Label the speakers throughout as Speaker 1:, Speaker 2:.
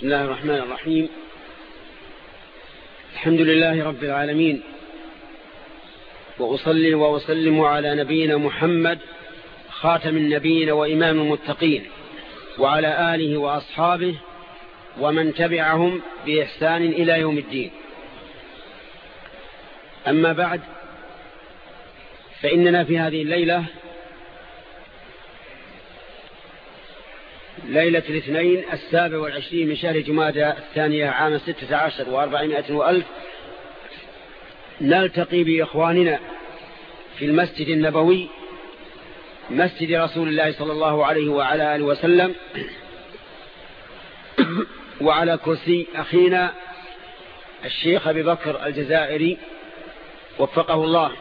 Speaker 1: بسم الله الرحمن الرحيم. الحمد لله رب العالمين. وأصلي وأسلم على نبينا محمد خاتم النبيين وإمام المتقين وعلى آله وأصحابه ومن تبعهم بإحسان إلى يوم الدين. أما بعد فإننا في هذه الليلة ليلة الاثنين السابع والعشرين من شهر جمادى الثانية عام ستة عشر وأربعمائة وألف نلتقي بإخواننا في المسجد النبوي مسجد رسول الله صلى الله عليه وعلى آله وسلم وعلى كرسي أخينا الشيخ أبي بكر الجزائري وفقه الله.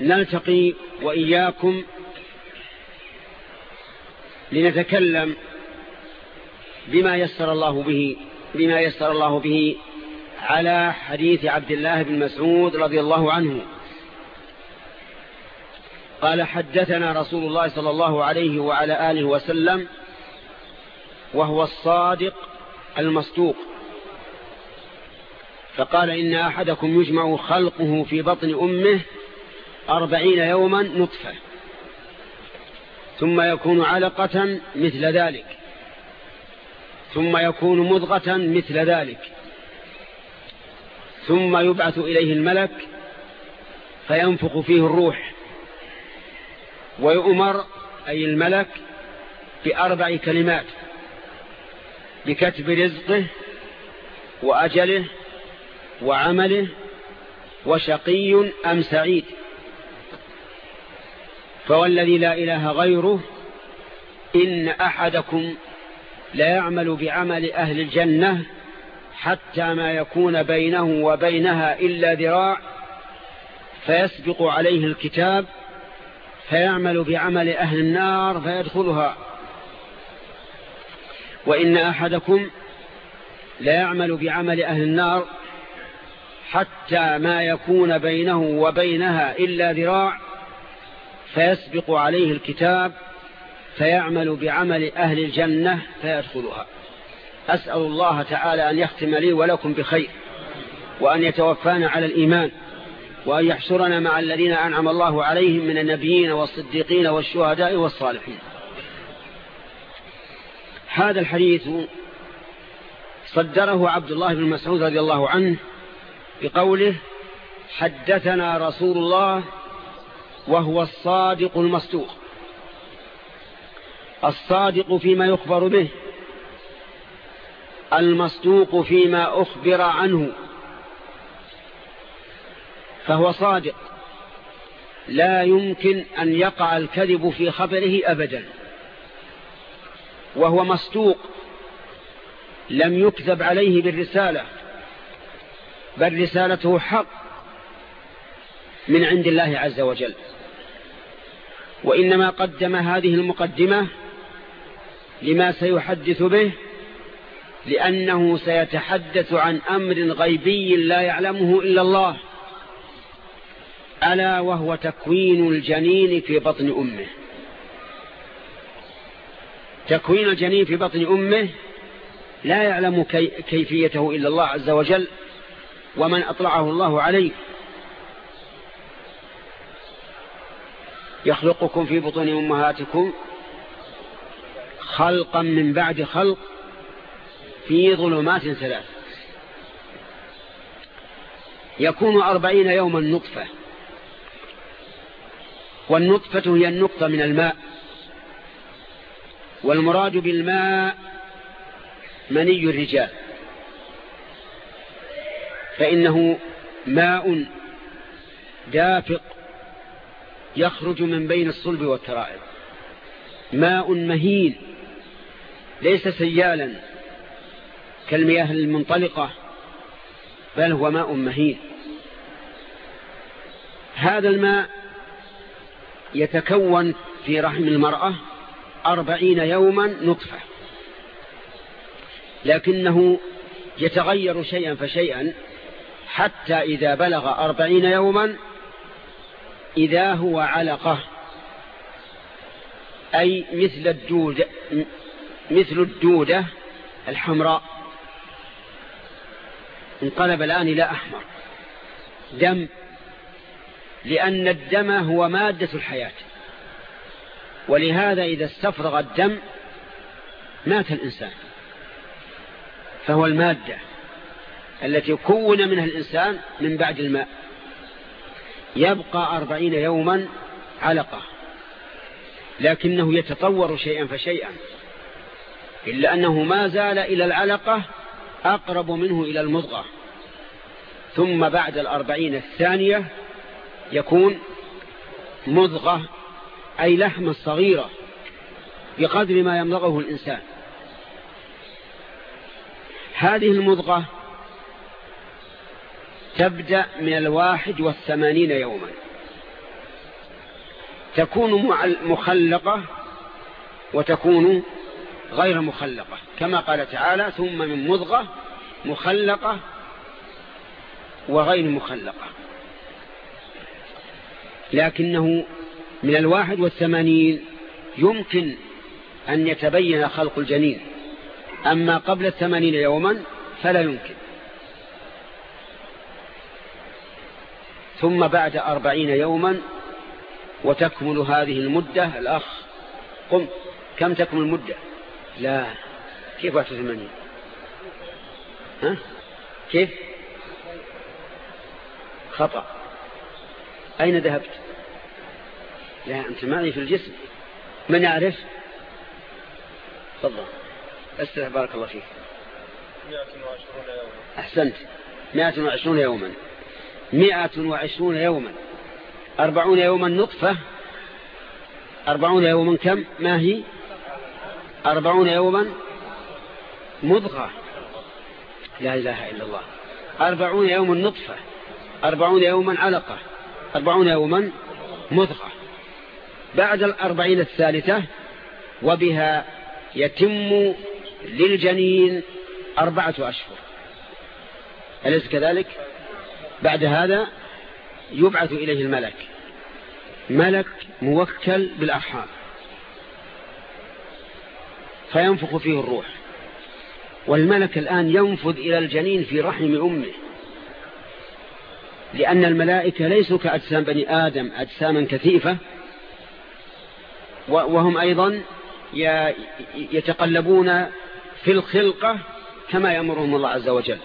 Speaker 1: نلتقي وإياكم لنتكلم بما يسر الله به بما يسر الله به على حديث عبد الله بن مسعود رضي الله عنه. قال حدثنا رسول الله صلى الله عليه وعلى آله وسلم وهو الصادق المصدوق. فقال إن أحدكم يجمع خلقه في بطن أمه أربعين يوما نطفة. ثم يكون علقة مثل ذلك. ثم يكون مضغة مثل ذلك. ثم يبعث إليه الملك فينفخ فيه الروح. ويؤمر أي الملك بأربع كلمات بكتب رزقه وأجله وعمله وشقي أم سعيد. فوالذي لا إله غيره إن أحدكم لا يعمل بعمل أهل الجنة حتى ما يكون بينه وبينها إلا ذراع فيسبق عليه الكتاب فيعمل بعمل أهل النار فيدخلها. وإن أحدكم لا يعمل بعمل أهل النار حتى ما يكون بينه وبينها إلا ذراع فيسبق عليه الكتاب فيعمل بعمل أهل الجنة فيدخلها. أسأل الله تعالى أن يختم لي ولكم بخير وأن يتوفانا على الإيمان وأن يحشرنا مع الذين أنعم الله عليهم من النبيين والصديقين والشهداء والصالحين. هذا الحديث صدره عبد الله بن مسعود رضي الله عنه بقوله حدثنا رسول الله وهو الصادق المصدوق. الصادق فيما يخبر به المصدوق فيما أخبر عنه. فهو صادق لا يمكن أن يقع الكذب في خبره أبدا. وهو مصدوق لم يكذب عليه بالرسالة بل رسالته حق. من عند الله عز وجل. وإنما قدم هذه المقدمة لما سيحدث به لأنه سيتحدث عن أمر غيبي لا يعلمه إلا الله ألا وهو تكوين الجنين في بطن أمه. تكوين الجنين في بطن أمه لا يعلم كي كيفيته إلا الله عز وجل ومن أطلعه الله عليه. يخلقكم في بطون أمهاتكم خلقا من بعد خلق في ظلمات ثلاث. يكون أربعين يوما نطفة. والنطفة هي النقطة من الماء. والمراد بالماء مني الرجال. فإنه ماء دافق يخرج من بين الصلب والترائب. ماء مهين ليس سيالا كالمياه المنطلقة بل هو ماء مهين هذا الماء يتكون في رحم المرأة أربعين يوما نطفة. لكنه يتغير شيئا فشيئا حتى إذا بلغ أربعين يوما إذا هو علقة أي مثل الدود مثل الدودة الحمراء. انقلب الآن إلى أحمر. دم لأن الدم هو مادة الحياة. ولهذا إذا استفرغ الدم مات الإنسان. فهو المادة التي كون منها الإنسان من بعد الماء. يبقى أربعين يوما علقة لكنه يتطور شيئا فشيئا إلا أنه ما زال إلى العلقة أقرب منه إلى المضغة. ثم بعد الأربعين الثانية يكون مضغة أي لحمة صغيرة بقدر ما يمضغه الإنسان. هذه المضغة تبدأ من الواحد والثمانين يوما. تكون مخلقة وتكون غير مخلقة. كما قال تعالى ثم من مضغة مخلقة وغير مخلقة. لكنه من الواحد والثمانين يمكن أن يتبين خلق الجنين. أما قبل الثمانين يوما فلا يمكن. ثم بعد أربعين يوما وتكمل هذه المدة. الأخ قم. كم تكمل المدة؟ لا. كيف 81 ها؟ كيف؟ خطأ. أين ذهبت؟ لا أنت معي في الجسم. من يعرف؟ تفضل. استرح بارك الله فيك. 120 يوما. أحسنت. 120 يوما. 120 يوما. أربعون يوما نطفة. أربعون يوما كم؟ ما هي؟ أربعون يوما مضغة. لا إله إلا الله. أربعون يوما نطفة. أربعون يوما علقة. أربعون يوما مضغة. بعد الأربعين الثالثة وبها يتم للجنين أربعة أشهر. أليس كذلك؟ بعد هذا يبعث إليه الملك. ملك موكل بالأرحام. فينفخ فيه الروح. والملك الآن ينفذ إلى الجنين في رحم أمه. لأن الملائكة ليسوا كأجسام بني آدم أجساما كثيفة. وهم أيضا يتقلبون في الخلقة كما يأمرهم الله عز وجل.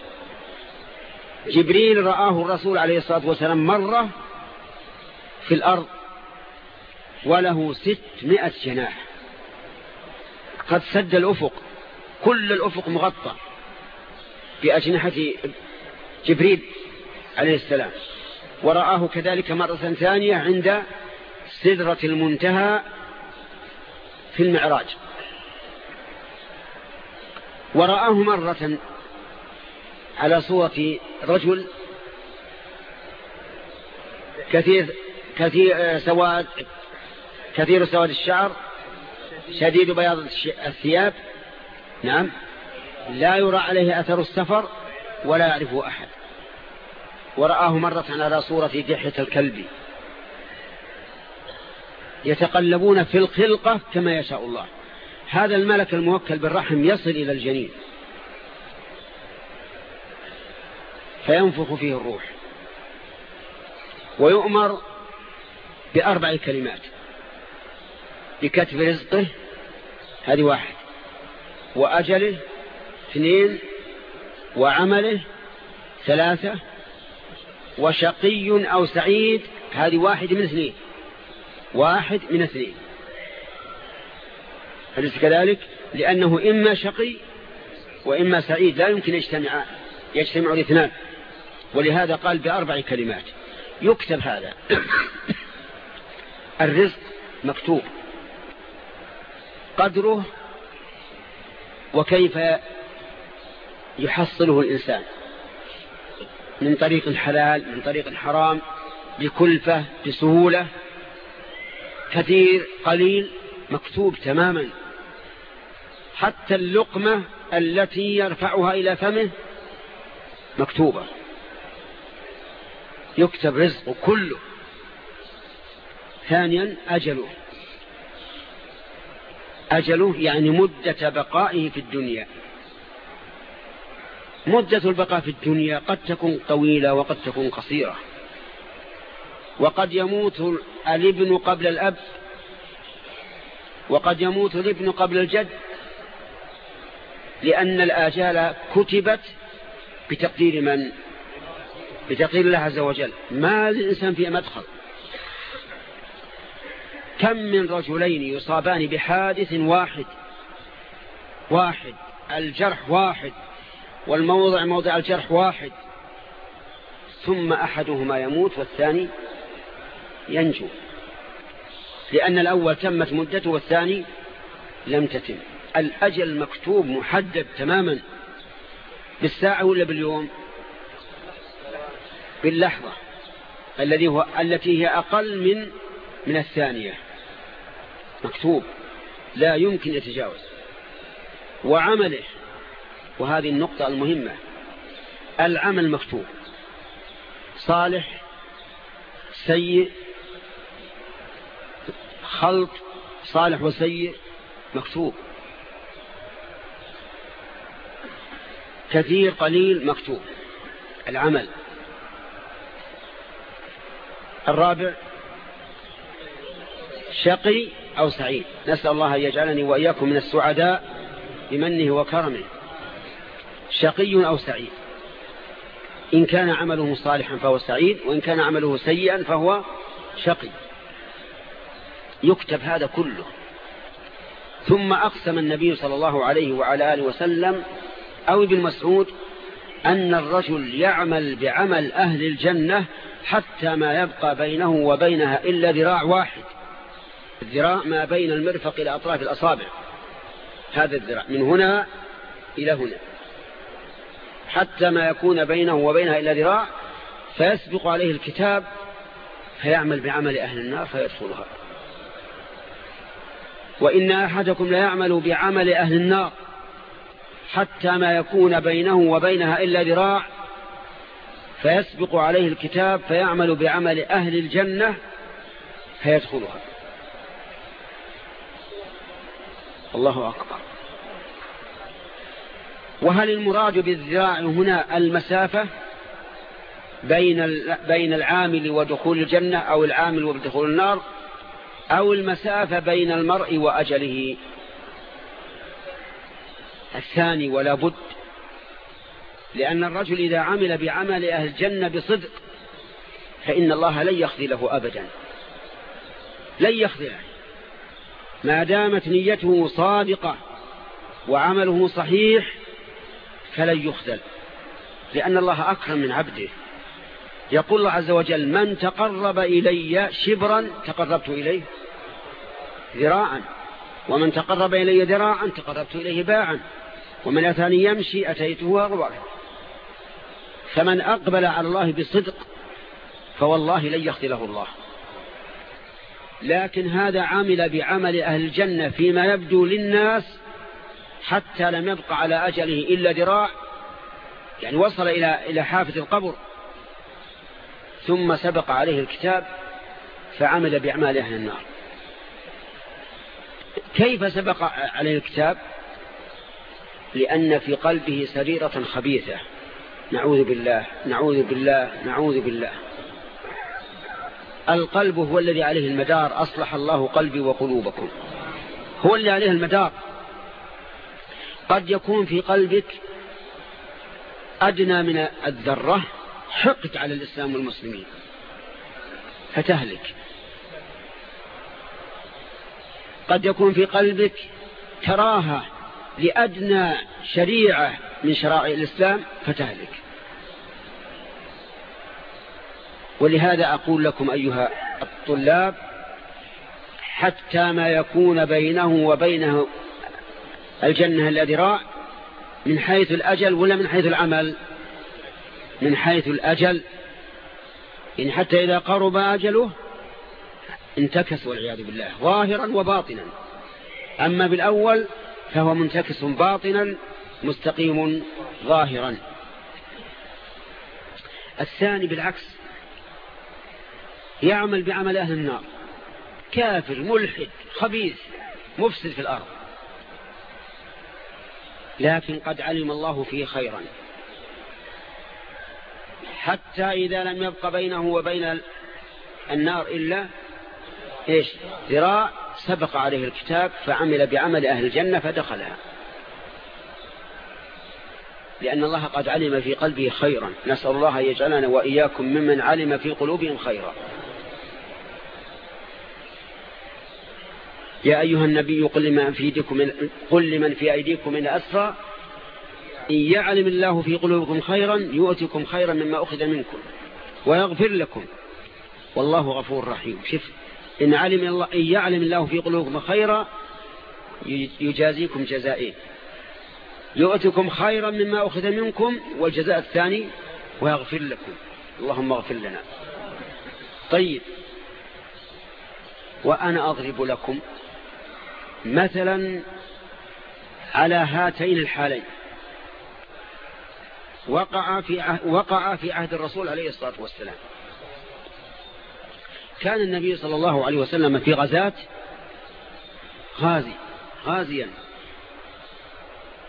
Speaker 1: جبريل رآه الرسول عليه الصلاة والسلام مرة في الأرض وله ستمائة جناح. قد سد الأفق كل الأفق مغطى بأجنحة جبريل عليه السلام. ورآه كذلك مرة ثانية عند سدرة المنتهى في المعراج. ورآه مرة على صورة رجل كثير كثير سواد كثير سواد الشعر شديد بياض الثياب. نعم. لا يرى عليه أثر السفر ولا يعرفه أحد. ورآه مرة على صورة دحية الكلب. يتقلبون في الخلقة كما يشاء الله. هذا الملك الموكل بالرحم يصل إلى الجنين. فينفخ فيه الروح. ويؤمر بأربع كلمات. بكتب رزقه هذه واحد. وأجله اثنين. وعمله ثلاثة. وشقي أو سعيد هذه واحد من اثنين. واحد من اثنين. أليس كذلك؟ لأنه إما شقي وإما سعيد. لا يمكن يجتمع يجتمع الاثنان. ولهذا قال بأربع كلمات. يكتب هذا. الرزق مكتوب. قدره وكيف يحصله الإنسان. من طريق الحلال من طريق الحرام بكلفة بسهولة. كثير قليل مكتوب تماما. حتى اللقمة التي يرفعها إلى فمه مكتوبة. يكتب رزقه كله. ثانيا أجله. أجله يعني مدة بقائه في الدنيا. مدة البقاء في الدنيا قد تكون طويلة وقد تكون قصيرة. وقد يموت الابن قبل الأب. وقد يموت الابن قبل الجد. لأن الآجال كتبت بتقدير من؟ بتقدير الله عز وجل. ما للإنسان في مدخل؟ كم من رجلين يصابان بحادث واحد؟ واحد. الجرح واحد. والموضع موضع الجرح واحد. ثم أحدهما يموت والثاني ينجو. لأن الأول تمت مدته والثاني لم تتم. الأجل مكتوب محدد تماما. بالساعة ولا باليوم؟ باللحظة الذي هو التي هي أقل من من الثانية. مكتوب. لا يمكن يتجاوز. وعمله. وهذه النقطة المهمة. العمل مكتوب. صالح سيء خلط صالح وسيء مكتوب. كثير قليل مكتوب. العمل. الرابع شقي أو سعيد. نسأل الله أن يجعلني وإياكم من السعداء بمنه وكرمه. شقي أو سعيد؟ إن كان عمله صالحا فهو سعيد وإن كان عمله سيئا فهو شقي. يكتب هذا كله. ثم أقسم النبي صلى الله عليه وعلى آله وسلم أو ابن مسعود أن الرجل يعمل بعمل أهل الجنة حتى ما يبقى بينه وبينها إلا ذراع واحد. الذراع ما بين المرفق إلى أطراف الأصابع. هذا الذراع من هنا إلى هنا. حتى ما يكون بينه وبينها إلا ذراع فيسبق عليه الكتاب فيعمل بعمل أهل النار فيدخلها. وإن أحدكم لا يعمل بعمل أهل النار حتى ما يكون بينه وبينها إلا ذراع فيسبق عليه الكتاب فيعمل بعمل أهل الجنة فيدخلها. الله أكبر. وهل المراد بالذراع هنا المسافة بين بين العامل ودخول الجنة أو العامل ودخول النار أو المسافة بين المرء وأجله؟ الثاني ولا بد لأن الرجل إذا عمل بعمل أهل الجنة بصدق فإن الله لن يخذله أبدا. لن يخذله. ما دامت نيته صادقة وعمله صحيح فلن يخذل. لأن الله أكرم من عبده. يقول الله عز وجل من تقرب إلي شبرا تقربت إليه ذراعا ومن تقرب إلي ذراعا تقربت إليه باعا ومن أتاني يمشي أتيته أغبر فمن أقبل على الله بصدق فوالله لن يخذله الله. لكن هذا عمل بعمل أهل الجنة فيما يبدو للناس حتى لم يبقى على أجله إلا ذراع يعني وصل إلى إلى حافة القبر ثم سبق عليه الكتاب فعمل بأعمال أهل النار. كيف سبق عليه الكتاب؟ لأن في قلبه سريرة خبيثة. نعوذ بالله نعوذ بالله نعوذ بالله. القلب هو الذي عليه المدار أصلح الله قلبي وقلوبكم. هو الذي عليه المدار. قد يكون في قلبك أدنى من الذرة حقد على الإسلام والمسلمين. فتهلك. قد يكون في قلبك كراهة لأدنى شريعة من شرائع الإسلام فتهلك. ولهذا أقول لكم أيها الطلاب حتى ما يكون بينه وبينه الجنة الأذراء من حيث الأجل ولا من حيث العمل؟ من حيث الأجل. إن حتى إذا قرب أجله انتكس والعياذ بالله ظاهرا وباطنا. أما بالأول فهو منتكس باطنا مستقيم ظاهرا. الثاني بالعكس يعمل بعمل أهل النار. كافر ملحد خبيث مفسد في الأرض. لكن قد علم الله فيه خيرا. حتى إذا لم يبق بينه وبين النار إلا إيش؟ ذراع سبق عليه الكتاب فعمل بعمل أهل الجنة فدخلها. لأن الله قد علم في قلبه خيرا. نسأل الله يجعلنا وإياكم ممن علم في قلوبهم خيرا. يا أيها النبي قل لمن في أيديكم قل لمن في أيديكم من أسرى. إن يعلم الله في قلوبكم خيرا يؤتكم خيرا مما أخذ منكم ويغفر لكم. والله غفور رحيم. شف إن, علم الله إن يعلم الله في قلوبكم خيرا يجازيكم جزائين. يؤتكم خيرا مما أخذ منكم والجزاء الثاني ويغفر لكم. اللهم اغفر لنا. طيب. وأنا أضرب لكم مثلا على هاتين الحالين. وقع في وقع في عهد الرسول عليه الصلاة والسلام. كان النبي صلى الله عليه وسلم في غزاة غازي غازيا.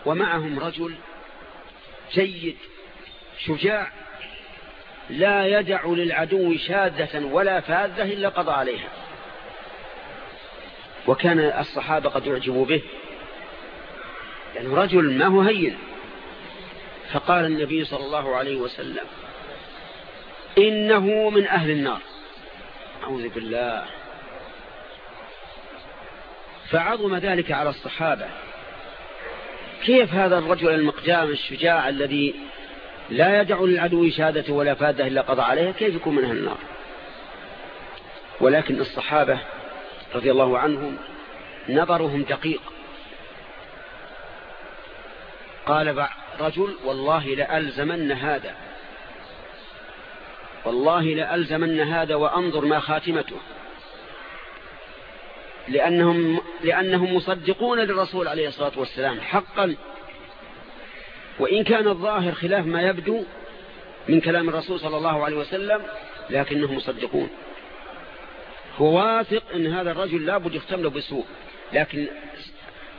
Speaker 1: ومعهم رجل جيد شجاع لا يدع للعدو شاذة ولا فاذة إلا قضى عليها. وكان الصحابة قد يعجبوا به. يعني رجل ما هو هين. فقال النبي صلى الله عليه وسلم إنه من أهل النار. أعوذ بالله. فعظم ذلك على الصحابة. كيف هذا الرجل المقدام الشجاع الذي لا يدع للعدو شهادة ولا فادة إلا قضى عليها؟ كيف يكون من النار؟ ولكن الصحابة رضي الله عنهم نظرهم دقيق. قال رجل والله لألزمن هذا. والله لألزمن هذا وأنظر ما خاتمته. لأنهم, لأنهم مصدقون للرسول عليه الصلاة والسلام حقا. وإن كان الظاهر خلاف ما يبدو من كلام الرسول صلى الله عليه وسلم لكنهم مصدقون. هو واثق أن هذا الرجل لابد يختم له بسوء لكن,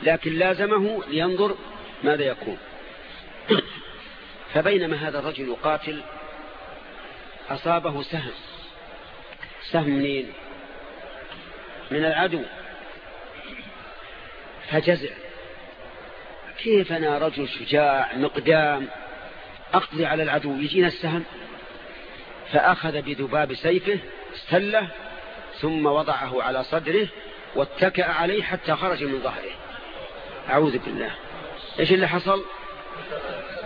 Speaker 1: لكن لازمه لينظر ماذا يكون. فبينما هذا الرجل يقاتل أصابه سهم سهم منين؟ من العدو. فجزع. كيف أنا رجل شجاع مقدام؟ أقضي على العدو يجينا السهم. فأخذ بذباب سيفه استله ثم وضعه على صدره واتكأ عليه حتى خرج من ظهره. أعوذ بالله. إيش اللي حصل؟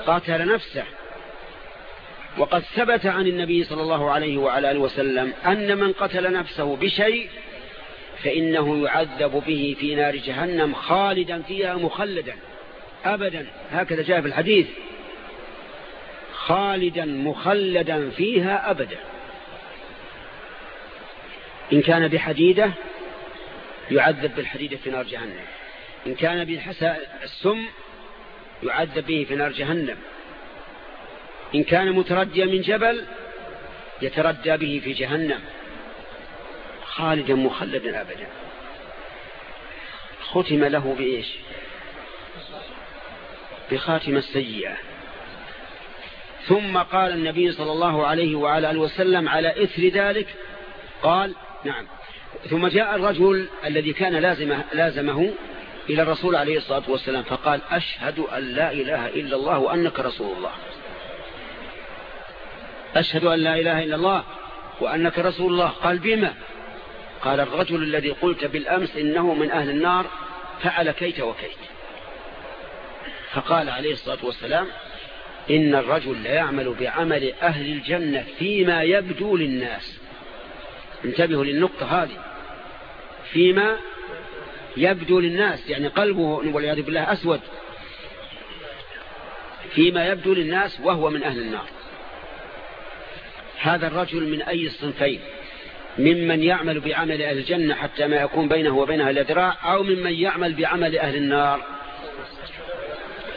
Speaker 1: قاتل نفسه. وقد ثبت عن النبي صلى الله عليه وعلى آله وسلم أن من قتل نفسه بشيء فإنه يعذب به في نار جهنم خالدا فيها مخلدا. أبدا. هكذا جاء في الحديث. خالدا مخلدا فيها أبدا. إن كان بحديدة يعذب بالحديدة في نار جهنم. إن كان بحسى السم يعذب به في نار جهنم. إن كان مترديا من جبل يتردى به في جهنم. خالدا مخلدا أبدا. ختم له بإيش؟ بخاتمة السيئة. ثم قال النبي صلى الله عليه وعلى آله وسلم على إثر ذلك قال نعم. ثم جاء الرجل الذي كان لازمه, لازمه إلى الرسول عليه الصلاة والسلام فقال أشهد أن لا إله إلا الله وأنك رسول الله. أشهد أن لا إله إلا الله وأنك رسول الله. قال بما؟ قال الرجل الذي قلت بالأمس إنه من أهل النار فعل كيت وكيت. فقال عليه الصلاة والسلام إن الرجل لا يعمل بعمل أهل الجنة فيما يبدو للناس. انتبهوا للنقطة هذه. فيما يبدو للناس يعني قلبه والعياذ بالله أسود. فيما يبدو للناس وهو من أهل النار. هذا الرجل من أي الصنفين؟ ممن يعمل بعمل أهل الجنة حتى ما يكون بينه وبينها الأذراع أو ممن يعمل بعمل أهل النار.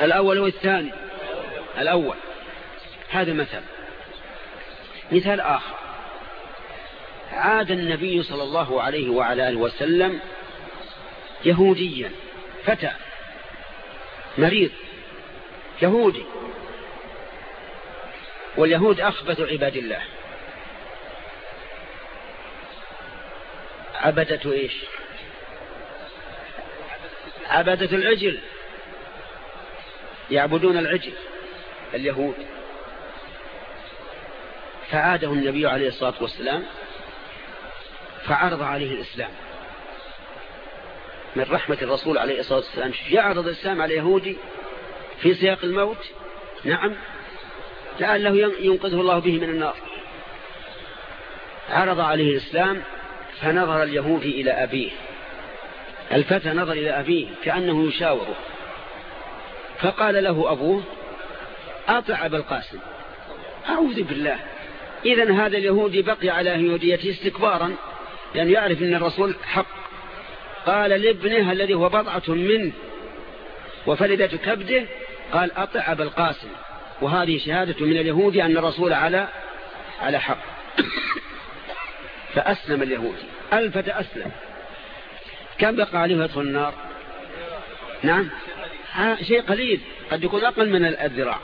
Speaker 1: الأول والثاني. الأول. هذا مثل. مثال آخر. عاد النبي صلى الله عليه وعلى آله وسلم يهوديا. فتى. مريض. يهودي. واليهود أخبث عباد الله. عبدة إيش؟ عبدة العجل. يعبدون العجل اليهود. فعاده النبي عليه الصلاة والسلام فعرض عليه الإسلام. من رحمة الرسول عليه الصلاة والسلام. يعرض الإسلام على يهودي في سياق الموت؟ نعم. لعله ينقذه الله به من النار. عرض عليه الإسلام فنظر اليهودي إلى أبيه. الفتى نظر إلى أبيه كأنه يشاوره. فقال له أبوه أطع أبا القاسم. أعوذ بالله. إذا هذا اليهودي بقي على يهوديته استكبارا. لأنه يعرف أن الرسول حق. قال لابنه الذي هو بضعة منه وفلدة كبده قال أطع أبا القاسم. وهذه شهادة من اليهود أن الرسول على على حق. فأسلم اليهودي ألفت أسلم كم بقى عليه يدخل النار؟ نعم. شيء قليل. قد يكون أقل من الذراع.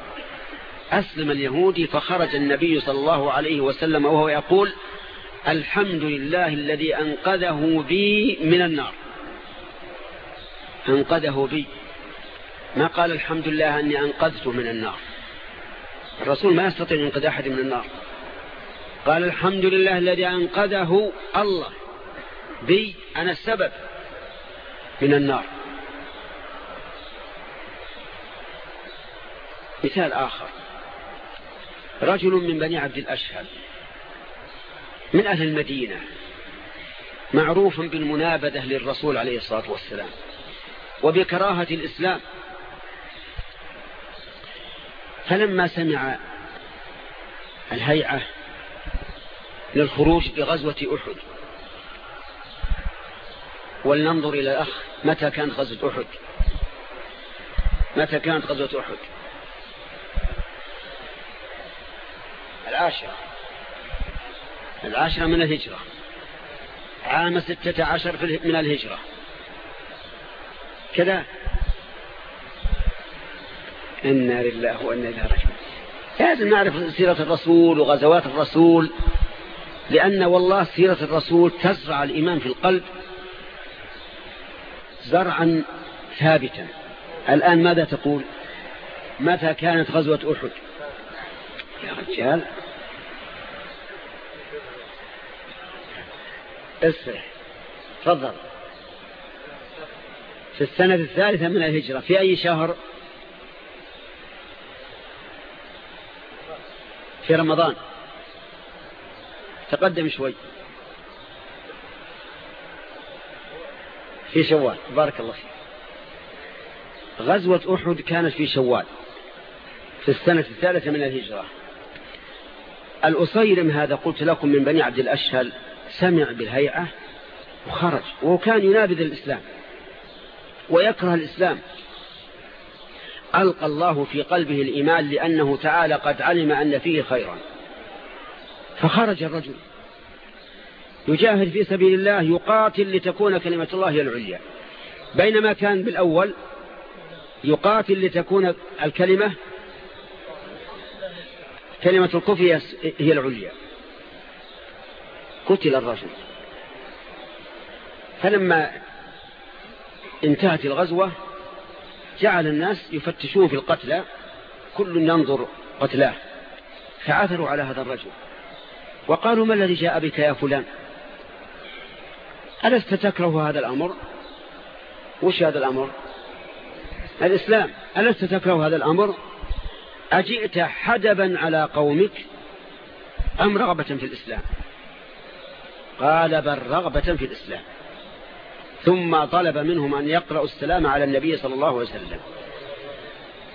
Speaker 1: أسلم اليهودي فخرج النبي صلى الله عليه وسلم وهو يقول الحمد لله الذي أنقذه بي من النار. أنقذه بي. ما قال الحمد لله أني أنقذته من النار؟ الرسول ما يستطيع أن ينقذ أحد من النار. قال الحمد لله الذي أنقذه الله بي أنا السبب من النار. مثال آخر. رجل من بني عبد الأشهل من أهل المدينة معروف بالمنابذة للرسول عليه الصلاة والسلام وبكراهة الإسلام. فلما سمع الهيعة للخروج بغزوة أحد. ولننظر إلى الأخ متى كانت غزوة أحد. متى كانت غزوة أحد؟ العاشرة. العاشرة من الهجرة. عام ستة عشر من الهجرة. كذا. إنا لله وإنا إليه راجعون. لازم نعرف سيرة الرسول وغزوات الرسول. لأن والله سيرة الرسول تزرع الإيمان في القلب زرعا ثابتا. الآن ماذا تقول؟ متى كانت غزوة أحد؟ يا رجال. اسرح تفضل. في السنة الثالثة من الهجرة في أي شهر؟ في رمضان. تقدم شوي. في شوال بارك الله فيك. غزوة أحد كانت في شوال في السنة الثالثة من الهجرة. الأصيرم هذا قلت لكم من بني عبد الأشهل سمع بالهيئة وخرج وهو كان ينابذ الإسلام ويكره الإسلام. ألقى الله في قلبه الإيمان لأنه تعالى قد علم أن فيه خيرا. فخرج الرجل. يجاهد في سبيل الله يقاتل لتكون كلمة الله هي العليا. بينما كان بالأول يقاتل لتكون الكلمة كلمة الكفر هي العليا. قتل الرجل. فلما انتهت الغزوة جعل الناس يفتشون في القتلى كل ينظر قتلاه فعثروا على هذا الرجل. وقالوا ما الذي جاء بك يا فلان؟ ألست تكره هذا الأمر؟ وش هذا الأمر؟ الإسلام ألست تكره هذا الأمر؟ أجئت حدبا على قومك أم رغبة في الإسلام؟ قال بل رغبة في الإسلام. ثم طلب منهم أن يقرأوا السلام على النبي صلى الله عليه وسلم.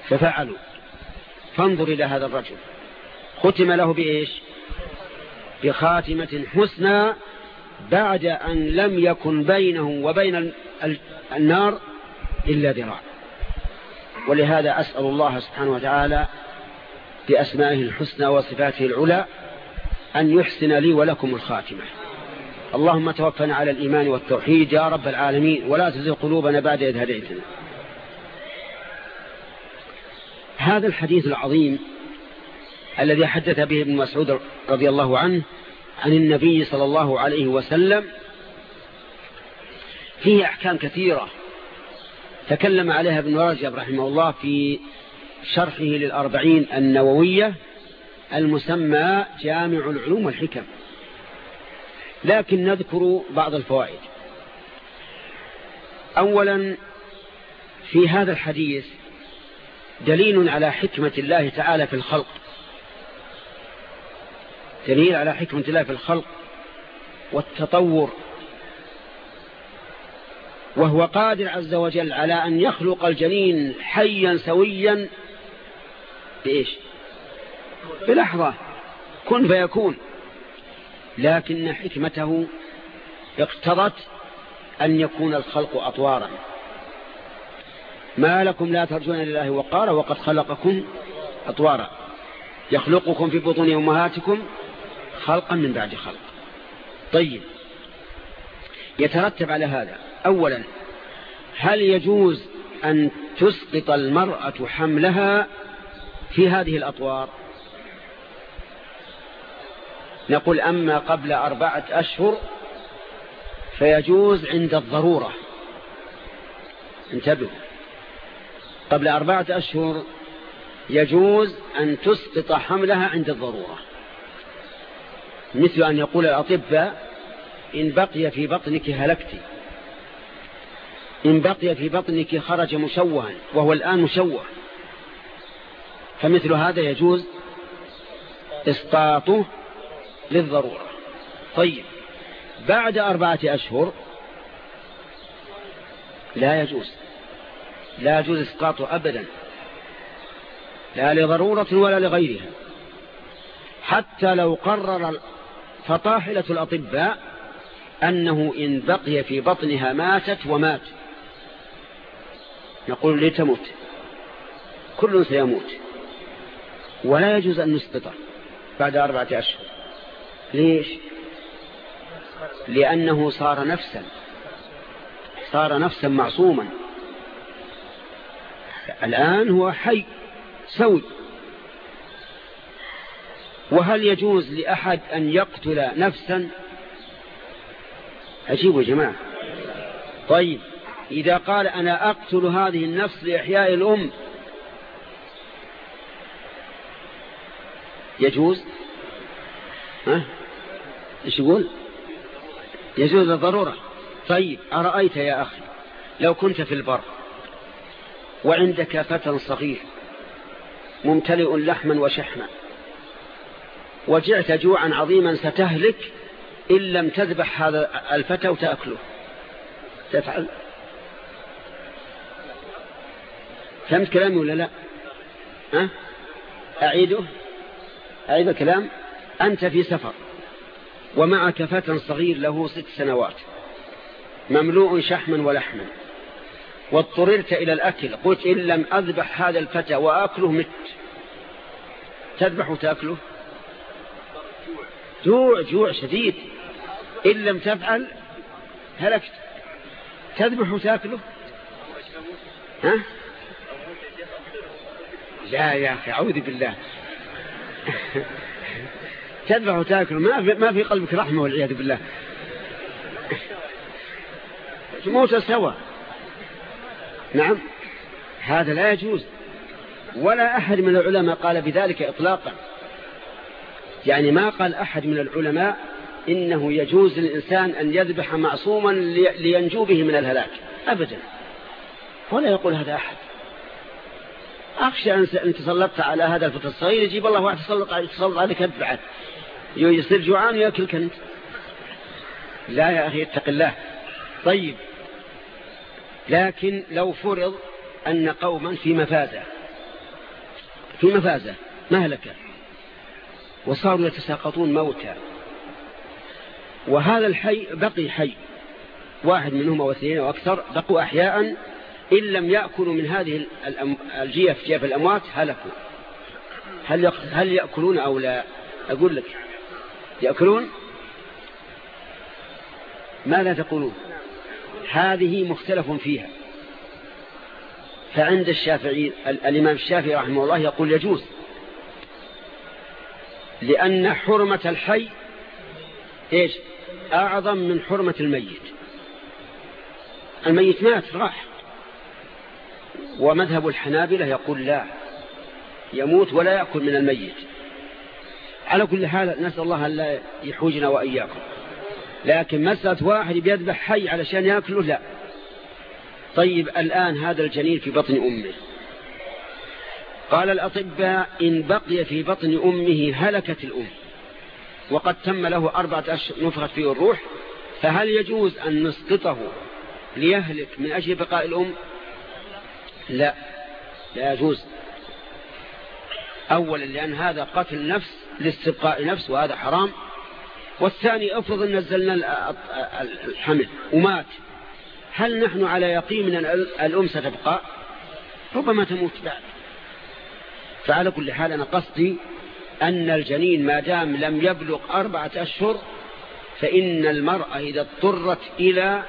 Speaker 1: ففعلوا. فانظر إلى هذا الرجل. ختم له بإيش؟ بخاتمة حسنى بعد أن لم يكن بينه وبين النار إلا ذراع. ولهذا أسأل الله سبحانه وتعالى بأسمائه الحسنى وصفاته العلى أن يحسن لي ولكم الخاتمة. اللهم توفنا على الإيمان والتوحيد يا رب العالمين ولا تزغ قلوبنا بعد إذ هديتنا. هذا الحديث العظيم الذي حدث به ابن مسعود رضي الله عنه عن النبي صلى الله عليه وسلم. فيه أحكام كثيرة تكلم عليها ابن رجب رحمه الله في شرحه للأربعين النووية المسمى جامع العلوم والحكم. لكن نذكر بعض الفوائد. أولا في هذا الحديث دليل على حكمة الله تعالى في الخلق. دليل على حكمة الله في الخلق والتطور. وهو قادر عز وجل على أن يخلق الجنين حيا سويا بإيش؟ بلحظة كن فيكون. لكن حكمته اقتضت أن يكون الخلق أطوارا. ما لكم لا ترجون لله وقارا وقد خلقكم أطوارا. يخلقكم في بطون أمهاتكم خلقا من بعد خلق. طيب. يترتب على هذا. أولا هل يجوز أن تسقط المرأة حملها في هذه الأطوار؟ نقول أما قبل أربعة أشهر فيجوز عند الضرورة. انتبهوا. قبل أربعة أشهر يجوز أن تسقط حملها عند الضرورة. مثل أن يقول الأطباء إن بقي في بطنك هلكت. إن بقي في بطنك خرج مشوها وهو الآن مشوه. فمثل هذا يجوز إسقاطه للضرورة. طيب بعد أربعة أشهر لا يجوز لا يجوز إسقاطه أبدا. لا لضرورة ولا لغيرها. حتى لو قرر فطاحلة الأطباء أنه إن بقي في بطنها ماتت ومات. نقول لتموت. كل سيموت ولا يجوز أن نسقطه بعد أربعة أشهر. ليش؟ لأنه صار نفسا. صار نفسا معصوما. الآن هو حي سوي. وهل يجوز لأحد أن يقتل نفسا؟ أجيبوا يا جماعة. طيب إذا قال أنا أقتل هذه النفس لإحياء الأم يجوز؟ ها؟ إيش يقول؟ يجوز الضرورة طيب أرأيت يا أخي لو كنت في البر وعندك فتى صغير ممتلئ لحما وشحما وجعت جوعا عظيما ستهلك إن لم تذبح هذا الفتى وتأكله. تفعل؟ فهمت كلامي ولا لا؟ أه؟ أعيده؟ أعيد الكلام؟ أنت في سفر ومعك فتى صغير له ست سنوات. مملوء شحما ولحما. واضطررت إلى الأكل. قلت إن لم أذبح هذا الفتى وأكله مت. تذبح وتأكله؟ جوع جوع شديد. إن لم تفعل هلكت. تذبح وتأكله ها؟ لا يا أخي أعوذ بالله. تذبح وتأكل ما في, ما في قلبك رحمة والعياذ بالله. تموت سوا نعم. هذا لا يجوز. ولا أحد من العلماء قال بذلك إطلاقا. يعني ما قال أحد من العلماء إنه يجوز للإنسان أن يذبح معصوما لينجو به من الهلاك. أبدا. ولا يقول هذا أحد. أخشى أن تسلطت على هذا الفتى الصغير يجيب الله واحد تسلط يتسلط عليك بعد. يصير جوعان ويأكلك أنت لا يا أخي اتق الله. طيب. لكن لو فرض أن قوما في مفازة. في مفازة. مهلكة وصاروا يتساقطون موتى. وهذا الحي بقي حي. واحد منهم أو اثنين أو أكثر بقوا أحياء. إن لم يأكلوا من هذه الجيف جيف الأموات هلكوا. هل هل يأكلون أو لا؟ أقول لك. يأكلون؟ ماذا تقولون؟ هذه مختلف فيها. فعند الشافعي الإمام الشافعي رحمه الله يقول يجوز. لأن حرمة الحي إيش؟ أعظم من حرمة الميت. الميت مات راح. ومذهب الحنابلة يقول لا يموت ولا يأكل من الميت. على كل حال نسأل الله أن لا يحوجنا وإياكم. لكن مسألة واحد بيذبح حي علشان يأكله لا. طيب الآن هذا الجنين في بطن أمه. قال الأطباء إن بقي في بطن أمه هلكت الأم وقد تم له أربعة أشهر نفخت فيه الروح فهل يجوز أن نسقطه ليهلك من أجل بقاء الأم؟ لا لا يجوز. أولا لأن هذا قتل نفس لاستبقاء نفس وهذا حرام. والثاني افرض إن نزلنا الحمل ومات هل نحن على يقين من الأم ستبقى؟ ربما تموت بعد. فعلى كل حال أنا قصدي أن الجنين ما دام لم يبلغ أربعة أشهر فإن المرأة إذا اضطرت إلى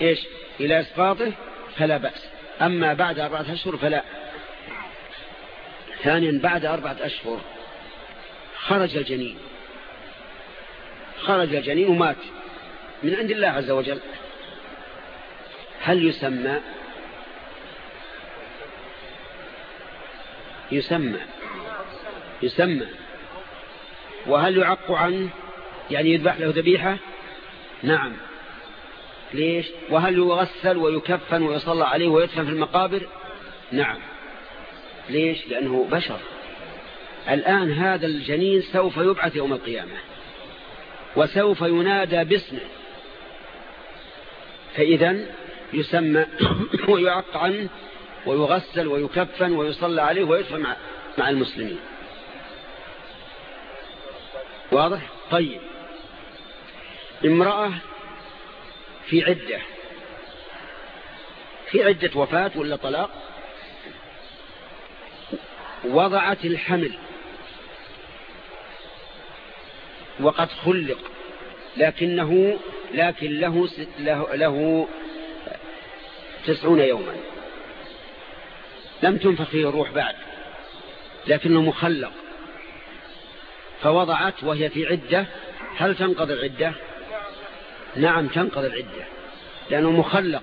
Speaker 1: إيش؟ إلى إسقاطه فلا بأس. أما بعد أربعة أشهر فلا. ثانيا بعد أربعة أشهر خرج الجنين. خرج الجنين ومات. من عند الله عز وجل. هل يسمى يسمى يسمى. وهل يعق عنه يعني يذبح له ذبيحة؟ نعم. ليش؟ وهل يغسل ويكفن ويصلى عليه ويدفن في المقابر؟ نعم. ليش؟ لأنه بشر. الآن هذا الجنين سوف يبعث يوم القيامة وسوف ينادى باسمه. فإذا يسمى ويعق عنه ويغسل ويكفن ويصلى عليه ويدفن مع, مع المسلمين. واضح؟ طيب. امرأة في عدة. في عدة وفاة ولا طلاق؟ وضعت الحمل. وقد خلق. لكنه لكن له له, له تسعون يوما. لم تنفخ فيه الروح بعد لكنه مخلق. فوضعت وهي في عدة. هل تنقضي العدة؟ نعم تنقضي العدة لأنه مخلق.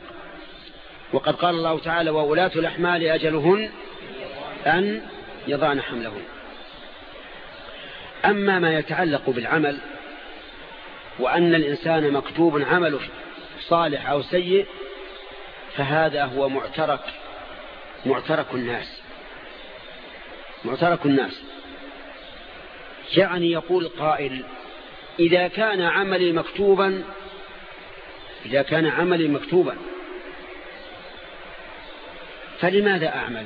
Speaker 1: وقد قال الله تعالى وولاة الأحمال أجلهن أن يضعن حملهن. أما ما يتعلق بالعمل وأن الإنسان مكتوب عمله صالح أو سيء فهذا هو معترك معترك الناس. معترك الناس. يعني يقول قائل إذا كان عملي مكتوبا إذا كان عملي مكتوبا فلماذا أعمل؟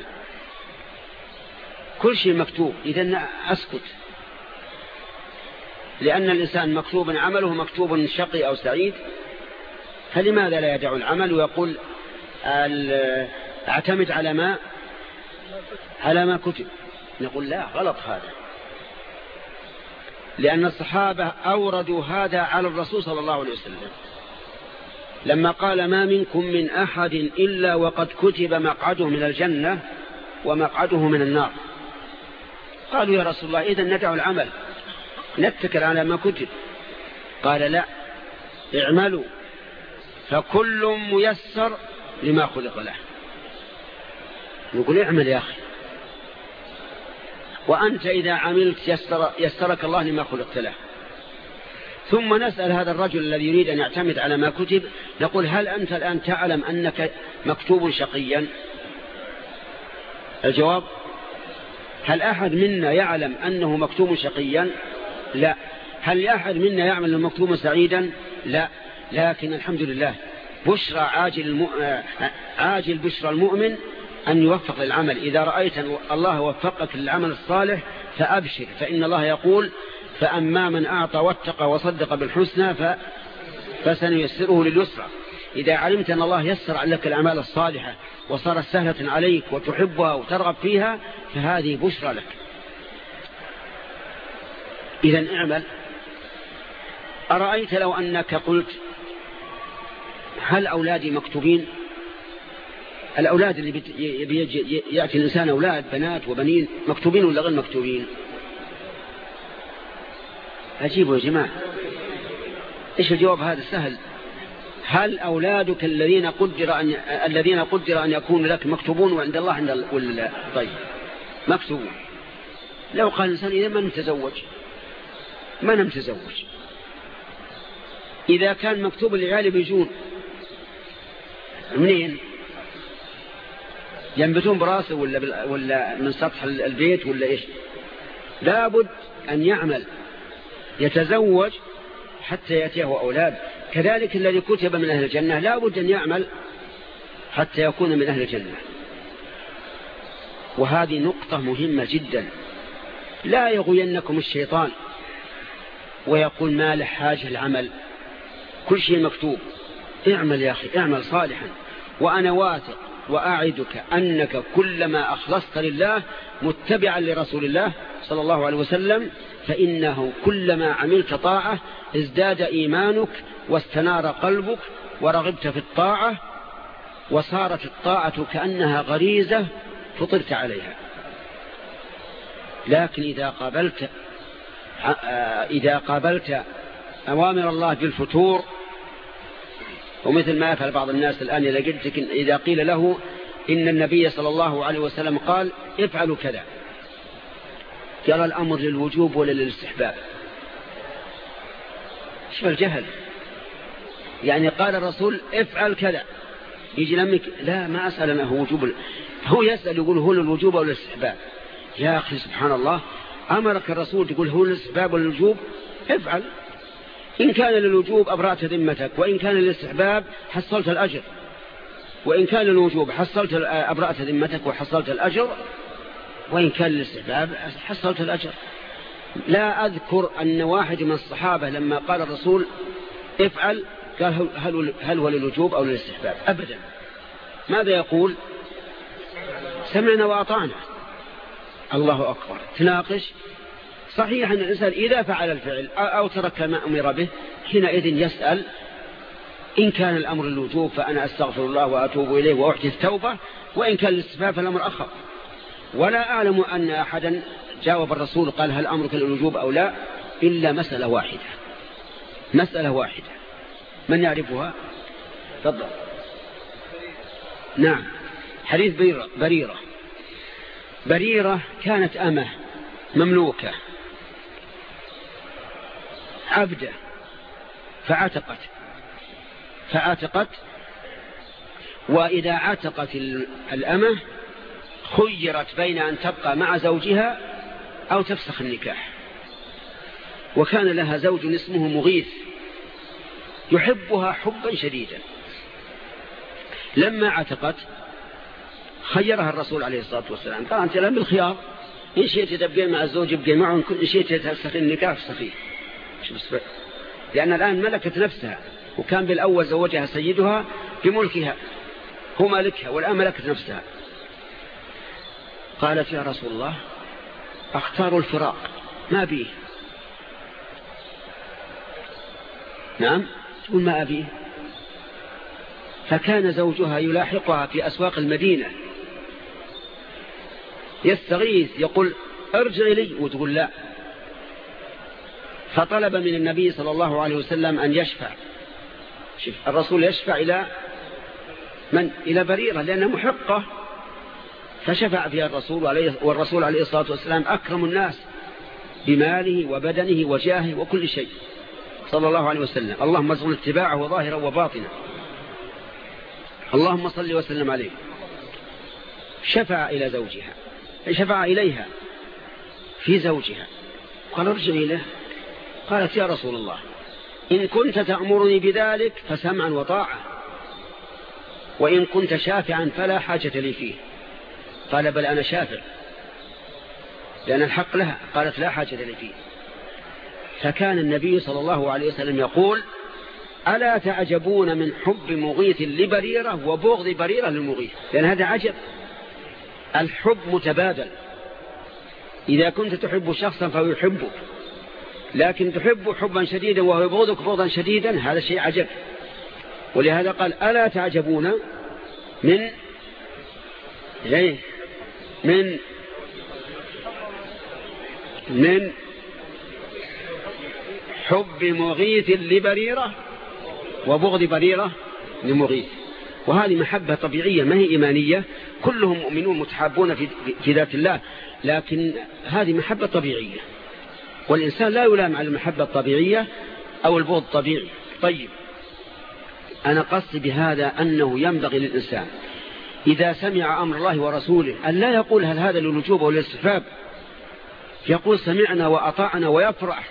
Speaker 1: كل شيء مكتوب إذا أسكت. لأن الإنسان مكتوب عمله مكتوب شقي أو سعيد فلماذا لا يدع العمل ويقول أعتمد على ما على ما كتب. نقول لا غلط هذا. لأن الصحابة أوردوا هذا على الرسول صلى الله عليه وسلم. لما قال ما منكم من أحد إلا وقد كتب مقعده من الجنة ومقعده من النار. قالوا يا رسول الله إذا ندع العمل. نتكل على ما كتب. قال لا اعملوا. فكل ميسر لما خلق له. نقول اعمل يا أخي. وأنت إذا عملت يسر يسرك الله لما خلقت له. ثم نسأل هذا الرجل الذي يريد أن يعتمد على ما كتب نقول هل أنت الآن تعلم أنك مكتوب شقيا؟ الجواب هل أحد منا يعلم أنه مكتوب شقيا؟ لا. هل أحد منا يعمل أنه سعيدا؟ لا. لكن الحمد لله بشرى عاجل, الم... عاجل بشرى المؤمن أن يوفق للعمل. إذا رأيت أن الله وفقك للعمل الصالح فأبشر فإن الله يقول فأما من أعطى واتقى وصدق بالحسنى ف... فسنيسره لليسرى. إذا علمت أن الله يسر لك الأعمال الصالحة وصارت سهلة عليك وتحبها وترغب فيها فهذه بشرى لك. إذا اعمل. أرأيت لو أنك قلت هل أولادي مكتوبين؟ الأولاد اللي يأتي الإنسان أولاد بنات وبنين مكتوبين ولا غير مكتوبين؟ أجيبوا يا جماعة. إيش الجواب هذا؟ سهل. هل أولادك الذين قدر أن الذين قدر أن يكونوا لك مكتوبون وعند الله عند ولا لا؟ طيب. مكتوبون. لو قال الإنسان إذا من تزوج؟ من متزوج؟ إذا كان مكتوب العيال بيجون. منين؟ ينبتون براسه ولا, ولا من سطح البيت ولا إيش؟ لابد أن يعمل يتزوج حتى يأتيه أولاد. كذلك الذي كتب من أهل الجنة لا بد أن يعمل حتى يكون من أهل الجنة. وهذه نقطة مهمة جدا. لا يغوينكم الشيطان ويقول ما له حاجة العمل. كل شيء مكتوب. اعمل يا أخي اعمل صالحا. وأنا واثق وأعدك أنك كلما أخلصت لله متبعا لرسول الله صلى الله عليه وسلم فإنه كلما عملت طاعة ازداد إيمانك واستنار قلبك ورغبت في الطاعة وصارت الطاعة كأنها غريزة فطرت عليها. لكن إذا قابلت إذا قابلت أوامر الله بالفتور ومثل ما يفعل بعض الناس الآن إذا, قلت إذا قيل له إن النبي صلى الله عليه وسلم قال افعلوا كذا. يرى الأمر للوجوب ولا للاستحباب شو الجهل. يعني قال الرسول افعل كذا. يجي لمك لا ما أسأل أنه هو وجوب هو يسأل يقول هو للوجوب أو للاستحباب يا أخي سبحان الله أمرك الرسول تقول هو للاستحباب ولا افعل. إن كان للوجوب أبرأت ذمتك وإن كان للاستحباب حصلت الأجر. وإن كان للوجوب حصلت أبرأت ذمتك وحصلت الأجر وإن كان للاستحباب حصلت الأجر. لا أذكر أن واحد من الصحابة لما قال الرسول افعل قال هل, هل هو للوجوب أو للاستحباب؟ أبدا. ماذا يقول؟ سمعنا وأطعنا. الله أكبر. تناقش؟ صحيح أن الإنسان إذا فعل الفعل أو ترك ما أمر به حينئذ يسأل إن كان الأمر الوجوب فأنا أستغفر الله وأتوب إليه وأحدث توبة وإن كان الاستفاء فالأمر أخر. ولا أعلم أن أحدا جاوب الرسول قال هل أمرك للوجوب أو لا إلا مسألة واحدة. مسألة واحدة. من يعرفها؟ تفضل. نعم. حديث بريرة. بريرة. بريرة كانت أمة مملوكة. عبدة فعتقت. فعتقت وإذا عتقت الأمة خيرت بين أن تبقى مع زوجها أو تفسخ النكاح. وكان لها زوج اسمه مغيث يحبها حبا شديدا. لما عتقت خيرها الرسول عليه الصلاة والسلام. قال أنت لم بالخيار إن شئت تبقين مع الزوج ابقي معه إن شئت تفسخ النكاح فسخيه. لأن الآن ملكت نفسها وكان بالأول زوجها سيدها بملكها هو مالكها والآن ملكت نفسها. قالت يا رسول الله أختار الفراق ما أبيه؟ نعم تقول ما أبيه؟ فكان زوجها يلاحقها في أسواق المدينة. يستغيث يقول ارجع لي وتقول لا. فطلب من النبي صلى الله عليه وسلم أن يشفع. شف الرسول يشفع إلى من؟ إلى بريرة لأنها محقة. فشفع فيها الرسول عليه والرسول عليه الصلاة والسلام أكرم الناس بماله وبدنه وجاهه وكل شيء صلى الله عليه وسلم. اللهم ازغل اتباعه ظاهرا وباطنا. اللهم صل وسلم عليه. شفع إلى زوجها شفع إليها في زوجها. قال ارجع إليه. قالت يا رسول الله إن كنت تأمرني بذلك فسمعا وطاعة وإن كنت شافعا فلا حاجة لي فيه. قال بل أنا شافع لأن الحق لها. قالت لا حاجة لي فيه. فكان النبي صلى الله عليه وسلم يقول ألا تعجبون من حب مغيث لبريرة وبغض بريرة للمغيث؟ لأن هذا عجب. الحب متبادل. إذا كنت تحب شخصا فهو يحبك. لكن تحب حبا شديدا وهو يبغضك بغضا شديدا هذا شيء عجب. ولهذا قال ألا تعجبون من إيه؟ من من حب مغيث لبريرة وبغض بريرة لمغيث. وهذه محبة طبيعية ما هي إيمانية؟ كلهم مؤمنون متحابون في ذات الله لكن هذه محبة طبيعية. والإنسان لا يلام على المحبة الطبيعية أو البغض الطبيعي. طيب أنا قصدي بهذا أنه ينبغي للإنسان إذا سمع أمر الله ورسوله أن لا يقول هل هذا للوجوب أو للاستفاب يقول سمعنا وأطعنا ويفرح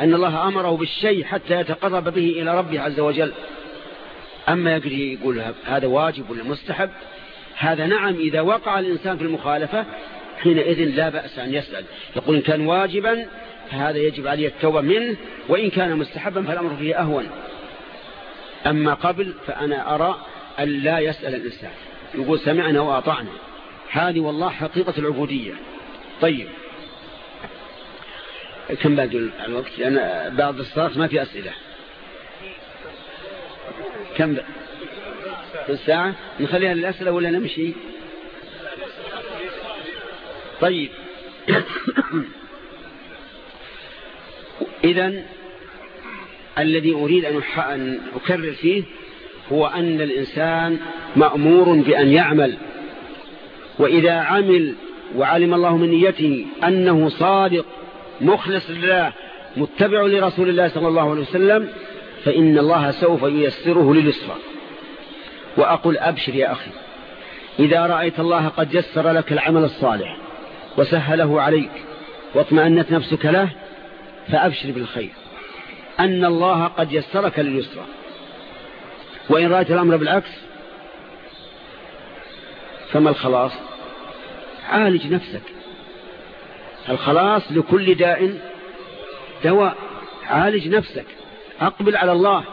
Speaker 1: أن الله أمره بالشيء حتى يتقرب به إلى ربه عز وجل. أما يقول يقول هذا واجب ولا مستحب؟ هذا نعم إذا وقع الإنسان في المخالفة حينئذ لا بأس أن يسأل. يقول إن كان واجبا فهذا يجب عليه التوبة منه وإن كان مستحبا فالأمر فيه أهون. أما قبل فأنا أرى أن لا يسأل الإنسان. يقول سمعنا وأطعنا. هذه والله حقيقة العبودية. طيب. كم باقي الوقت؟ لأن بعض الصلاة ما في أسئلة. كم في الساعة؟ نخليها للأسئلة ولا نمشي؟ طيب. إذا الذي أريد أن أكرر فيه هو أن الإنسان مأمور بأن يعمل. وإذا عمل وعلم الله من نيته أنه صادق مخلص لله متبع لرسول الله صلى الله عليه وسلم فإن الله سوف ييسره لليسرى وأقول أبشر يا أخي إذا رأيت الله قد يسر لك العمل الصالح وسهله عليك واطمأنت نفسك له فأبشر بالخير. أن الله قد يسرك لليسرى. وإن رأيت الأمر بالعكس فما الخلاص؟ عالج نفسك. الخلاص لكل داء دواء. عالج نفسك. أقبل على الله.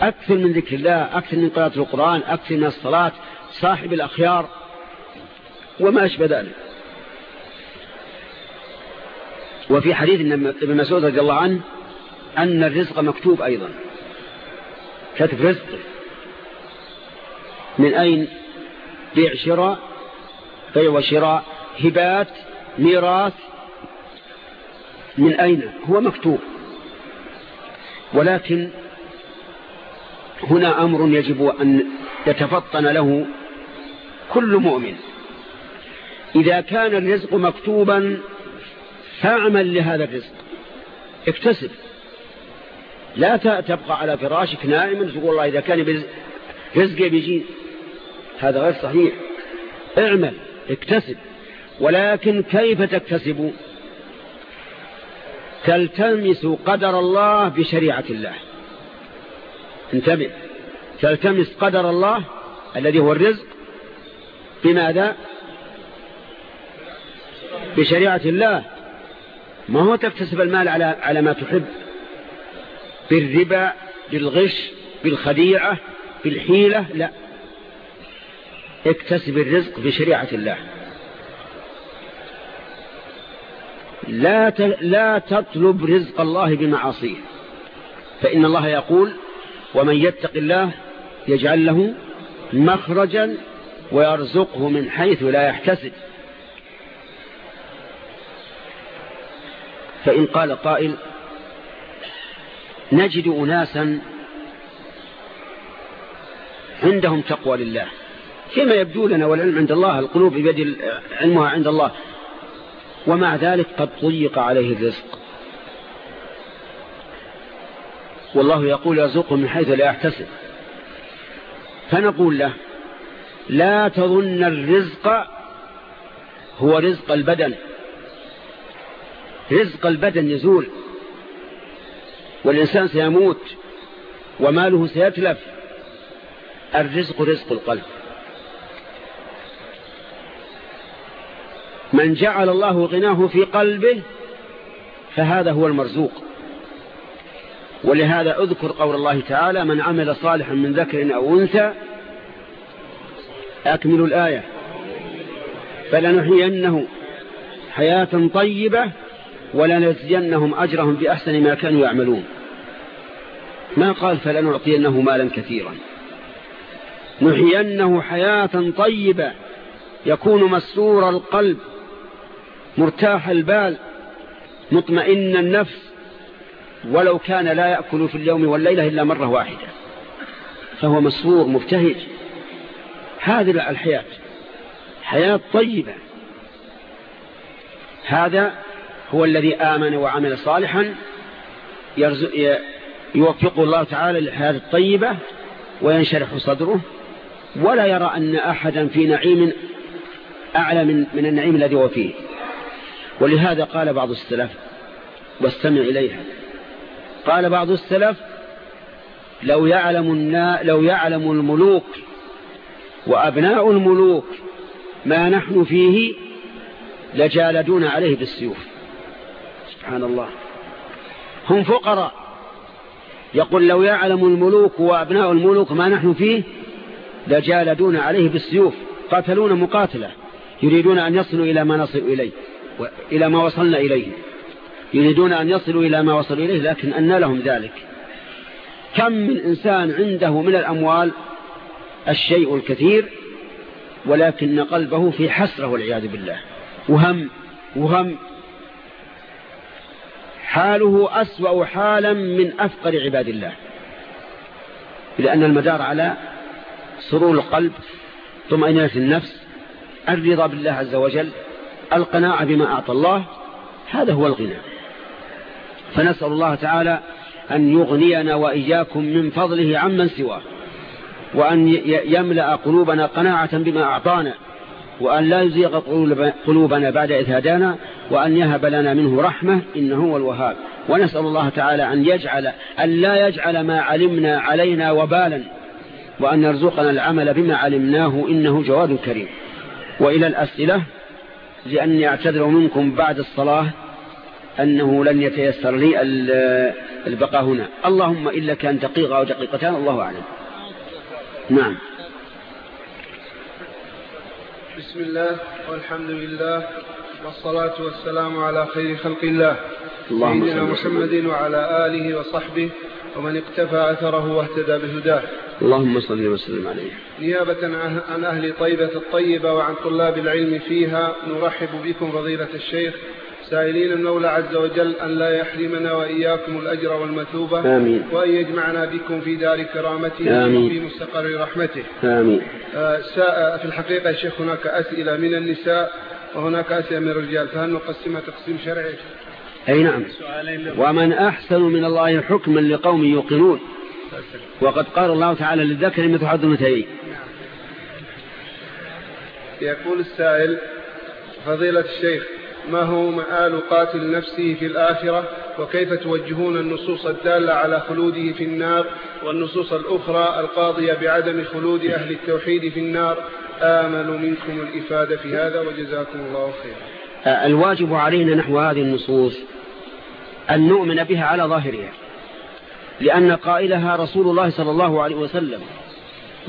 Speaker 1: أكثر من ذكر الله أكثر من قراءة القرآن أكثر من الصلاة. صاحب الأخيار. وما أشبه ذلك. وفي حديث ابن مسعود رضي الله عنه أن الرزق مكتوب أيضا. كتب رزق. من أين؟ بيع شراء بيع وشراء. هبات ميراث. من أين؟ هو مكتوب. ولكن هنا أمر يجب أن يتفطن له كل مؤمن. إذا كان الرزق مكتوبا فاعمل لهذا الرزق. اكتسب. لا تبقى على فراشك نائما تقول الله إذا كان رزقي بيجي. هذا غير صحيح. اعمل اكتسب. ولكن كيف تكتسب؟ تلتمس قدر الله بشريعة الله. انتبه. تلتمس قدر الله الذي هو الرزق. بماذا؟ بشريعة الله. ما هو تكتسب المال على على ما تحب. بالربا بالغش بالخديعة بالحيلة لا. اكتسب الرزق بشريعة الله. لا لا تطلب رزق الله بمعاصيه. فإن الله يقول ومن يتق الله يجعل له مخرجا ويرزقه من حيث لا يحتسب. فإن قال قائل نجد أناسا عندهم تقوى لله فيما يبدو لنا والعلم عند الله القلوب بيد علمها عند الله ومع ذلك قد ضيق عليه الرزق والله يقول يرزقه من حيث لا يحتسب فنقول له لا تظن الرزق هو رزق البدن رزق البدن يزول. والإنسان سيموت وماله سيتلف. الرزق رزق القلب. من جعل الله غناه في قلبه فهذا هو المرزوق. ولهذا أذكر قول الله تعالى من عمل صالحا من ذكر أو أنثى أكمل الآية. فلنحيينه حياة طيبة ولنزينهم أجرهم بأحسن ما كانوا يعملون. ما قال فلنعطينه مالا كثيرا. نحيينه حياة طيبة يكون مسرور القلب مرتاح البال مطمئن النفس ولو كان لا يأكل في اليوم والليلة إلا مرة واحدة. فهو مسرور مبتهج. هذه الحياة حياة طيبة. هذا هو الذي آمن وعمل صالحا يوفقه الله تعالى للحياة الطيبة وينشرح صدره. ولا يرى أن أحدا في نعيم أعلى من, من النعيم الذي هو فيه. ولهذا قال بعض السلف واستمع إليها قال بعض السلف لو يعلم, لو يعلم الملوك وأبناء الملوك ما نحن فيه لجالدون عليه بالسيوف. سبحان الله. هم فقراء. يقول لو يعلم الملوك وأبناء الملوك ما نحن فيه لجالدون عليه بالسيوف قاتلون مقاتلة يريدون أن يصلوا إلى ما نصل إليه إلى ما وصلنا إليه. يريدون أن يصلوا إلى ما وصلوا إليه لكن أن لهم ذلك. كم من إنسان عنده من الأموال الشيء الكثير ولكن قلبه في حسرة والعياذ بالله. وهم وهم حاله أسوأ حالا من أفقر عباد الله لأن المدار على سرور القلب طمأنينة النفس الرضا بالله عز وجل القناعة بما أعطى الله هذا هو الغنى. فنسأل الله تعالى أن يغنينا وإياكم من فضله عمن سواه وأن يملأ قلوبنا قناعة بما أعطانا. وأن لا يزيغ قلوبنا بعد إذ هدانا وأن يهب لنا منه رحمة إنه هو الوهاب. ونسأل الله تعالى أن يجعل أن لا يجعل ما علمنا علينا وبالا وأن يرزقنا العمل بما علمناه إنه جواد كريم. وإلى الأسئلة لأني أعتذر منكم بعد الصلاة أنه لن يتيسر لي البقاء هنا. اللهم إلا كان دقيقة أو دقيقتان الله أعلم. نعم.
Speaker 2: بسم الله والحمد لله والصلاة والسلام على خير خلق الله. سيدنا محمد وعلى آله وصحبه ومن اقتفى أثره واهتدى بهداه.
Speaker 1: اللهم صل وسلم عليه.
Speaker 2: نيابة عن أهل طيبة الطيبة وعن طلاب العلم فيها نرحب بكم فضيلة الشيخ سائلين المولى عز وجل أن لا يحرمنا وإياكم الأجر والمثوبة
Speaker 1: آمين.
Speaker 2: وأن يجمعنا بكم في دار كرامته
Speaker 1: آمين.
Speaker 2: وفي مستقر رحمته.
Speaker 1: آمين.
Speaker 2: آه في الحقيقة يا شيخ هناك أسئلة من النساء وهناك أسئلة من الرجال فهل نقسمها تقسيم شرعي؟
Speaker 1: أي نعم. ومن أحسن من الله حكما لقوم يوقنون. وقد قال الله تعالى للذكر مثل حظ المتين.
Speaker 2: يقول السائل فضيلة الشيخ ما هو مآل قاتل نفسه في الآخرة؟ وكيف توجهون النصوص الدالة على خلوده في النار؟ والنصوص الأخرى القاضية بعدم خلود أهل التوحيد في النار. آمل منكم الإفادة في هذا وجزاكم الله خيرا.
Speaker 1: الواجب علينا نحو هذه النصوص أن نؤمن بها على ظاهرها لأن قائلها رسول الله صلى الله عليه وسلم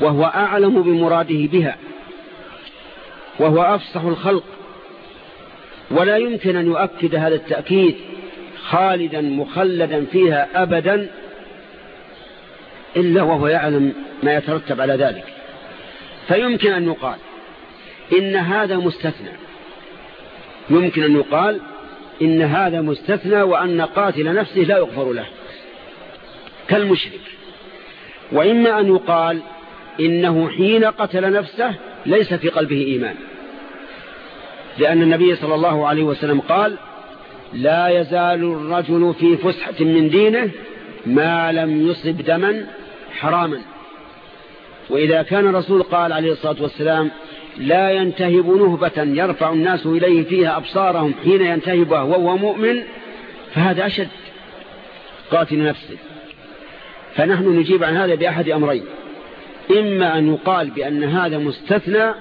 Speaker 1: وهو أعلم بمراده بها وهو أفصح الخلق ولا يمكن أن يؤكد هذا التأكيد خالدا مخلدا فيها أبدا إلا وهو يعلم ما يترتب على ذلك. فيمكن أن يقال إن هذا مستثنى. يمكن أن يقال إن هذا مستثنى وأن قاتل نفسه لا يغفر له كالمشرك. وإما أن يقال إنه حين قتل نفسه ليس في قلبه إيمان. لأن النبي صلى الله عليه وسلم قال لا يزال الرجل في فسحة من دينه ما لم يصب دما حراما. وإذا كان الرسول قال عليه الصلاة والسلام لا ينتهب نهبة يرفع الناس إليه فيها أبصارهم حين ينتهبها وهو مؤمن فهذا أشد قاتل نفسه. فنحن نجيب عن هذا بأحد أمرين إما أن يقال بأن هذا مستثنى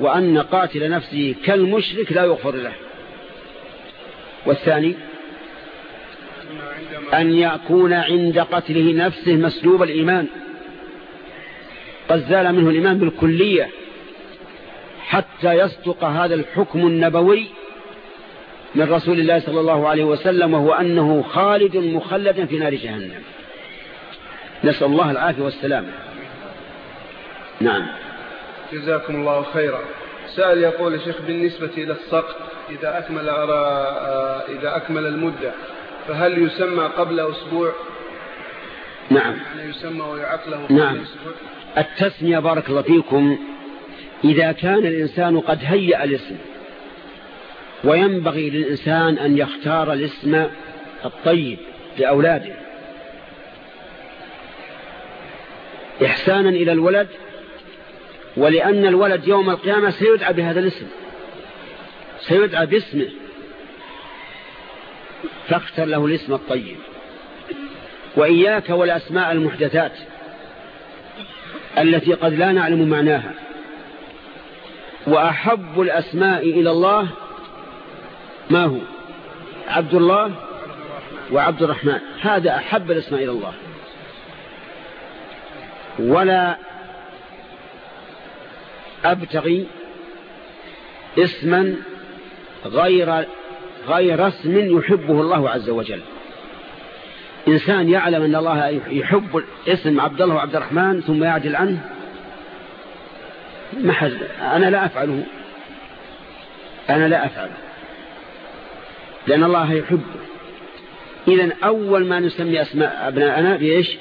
Speaker 1: وأن قاتل نفسه كالمشرك لا يغفر له. والثاني أن يكون عند قتله نفسه مسلوب الإيمان. قد زال منه الإيمان بالكلية حتى يصدق هذا الحكم النبوي من رسول الله صلى الله عليه وسلم وهو أنه خالد مخلد في نار جهنم. نسأل الله العافية والسلامة. نعم.
Speaker 2: جزاكم الله خيرا. سأل يقول يا شيخ بالنسبة إلى السقط إذا أكمل آه، إذا أكمل المدة فهل يسمى قبل أسبوع؟
Speaker 1: نعم.
Speaker 2: يعني يسمى ويعقله
Speaker 1: نعم. التسمية بارك الله فيكم إذا كان الإنسان قد هيأ الاسم وينبغي للإنسان أن يختار الاسم الطيب لأولاده. إحسانا إلى الولد ولأن الولد يوم القيامة سيدعى بهذا الاسم. سيدعى باسمه. فاختر له الاسم الطيب. وإياك والأسماء المحدثات التي قد لا نعلم معناها. وأحب الأسماء إلى الله ما هو؟ عبد الله وعبد الرحمن. هذا أحب الأسماء إلى الله. ولا أبتغي اسما غير غير اسم يحبه الله عز وجل. إنسان يعلم أن الله يحب اسم عبد الله وعبد الرحمن ثم يعدل عنه أنا لا أفعله. أنا لا أفعله. لأن الله يحبه إذا أول ما نسمي أسماء أبناءنا بإيش؟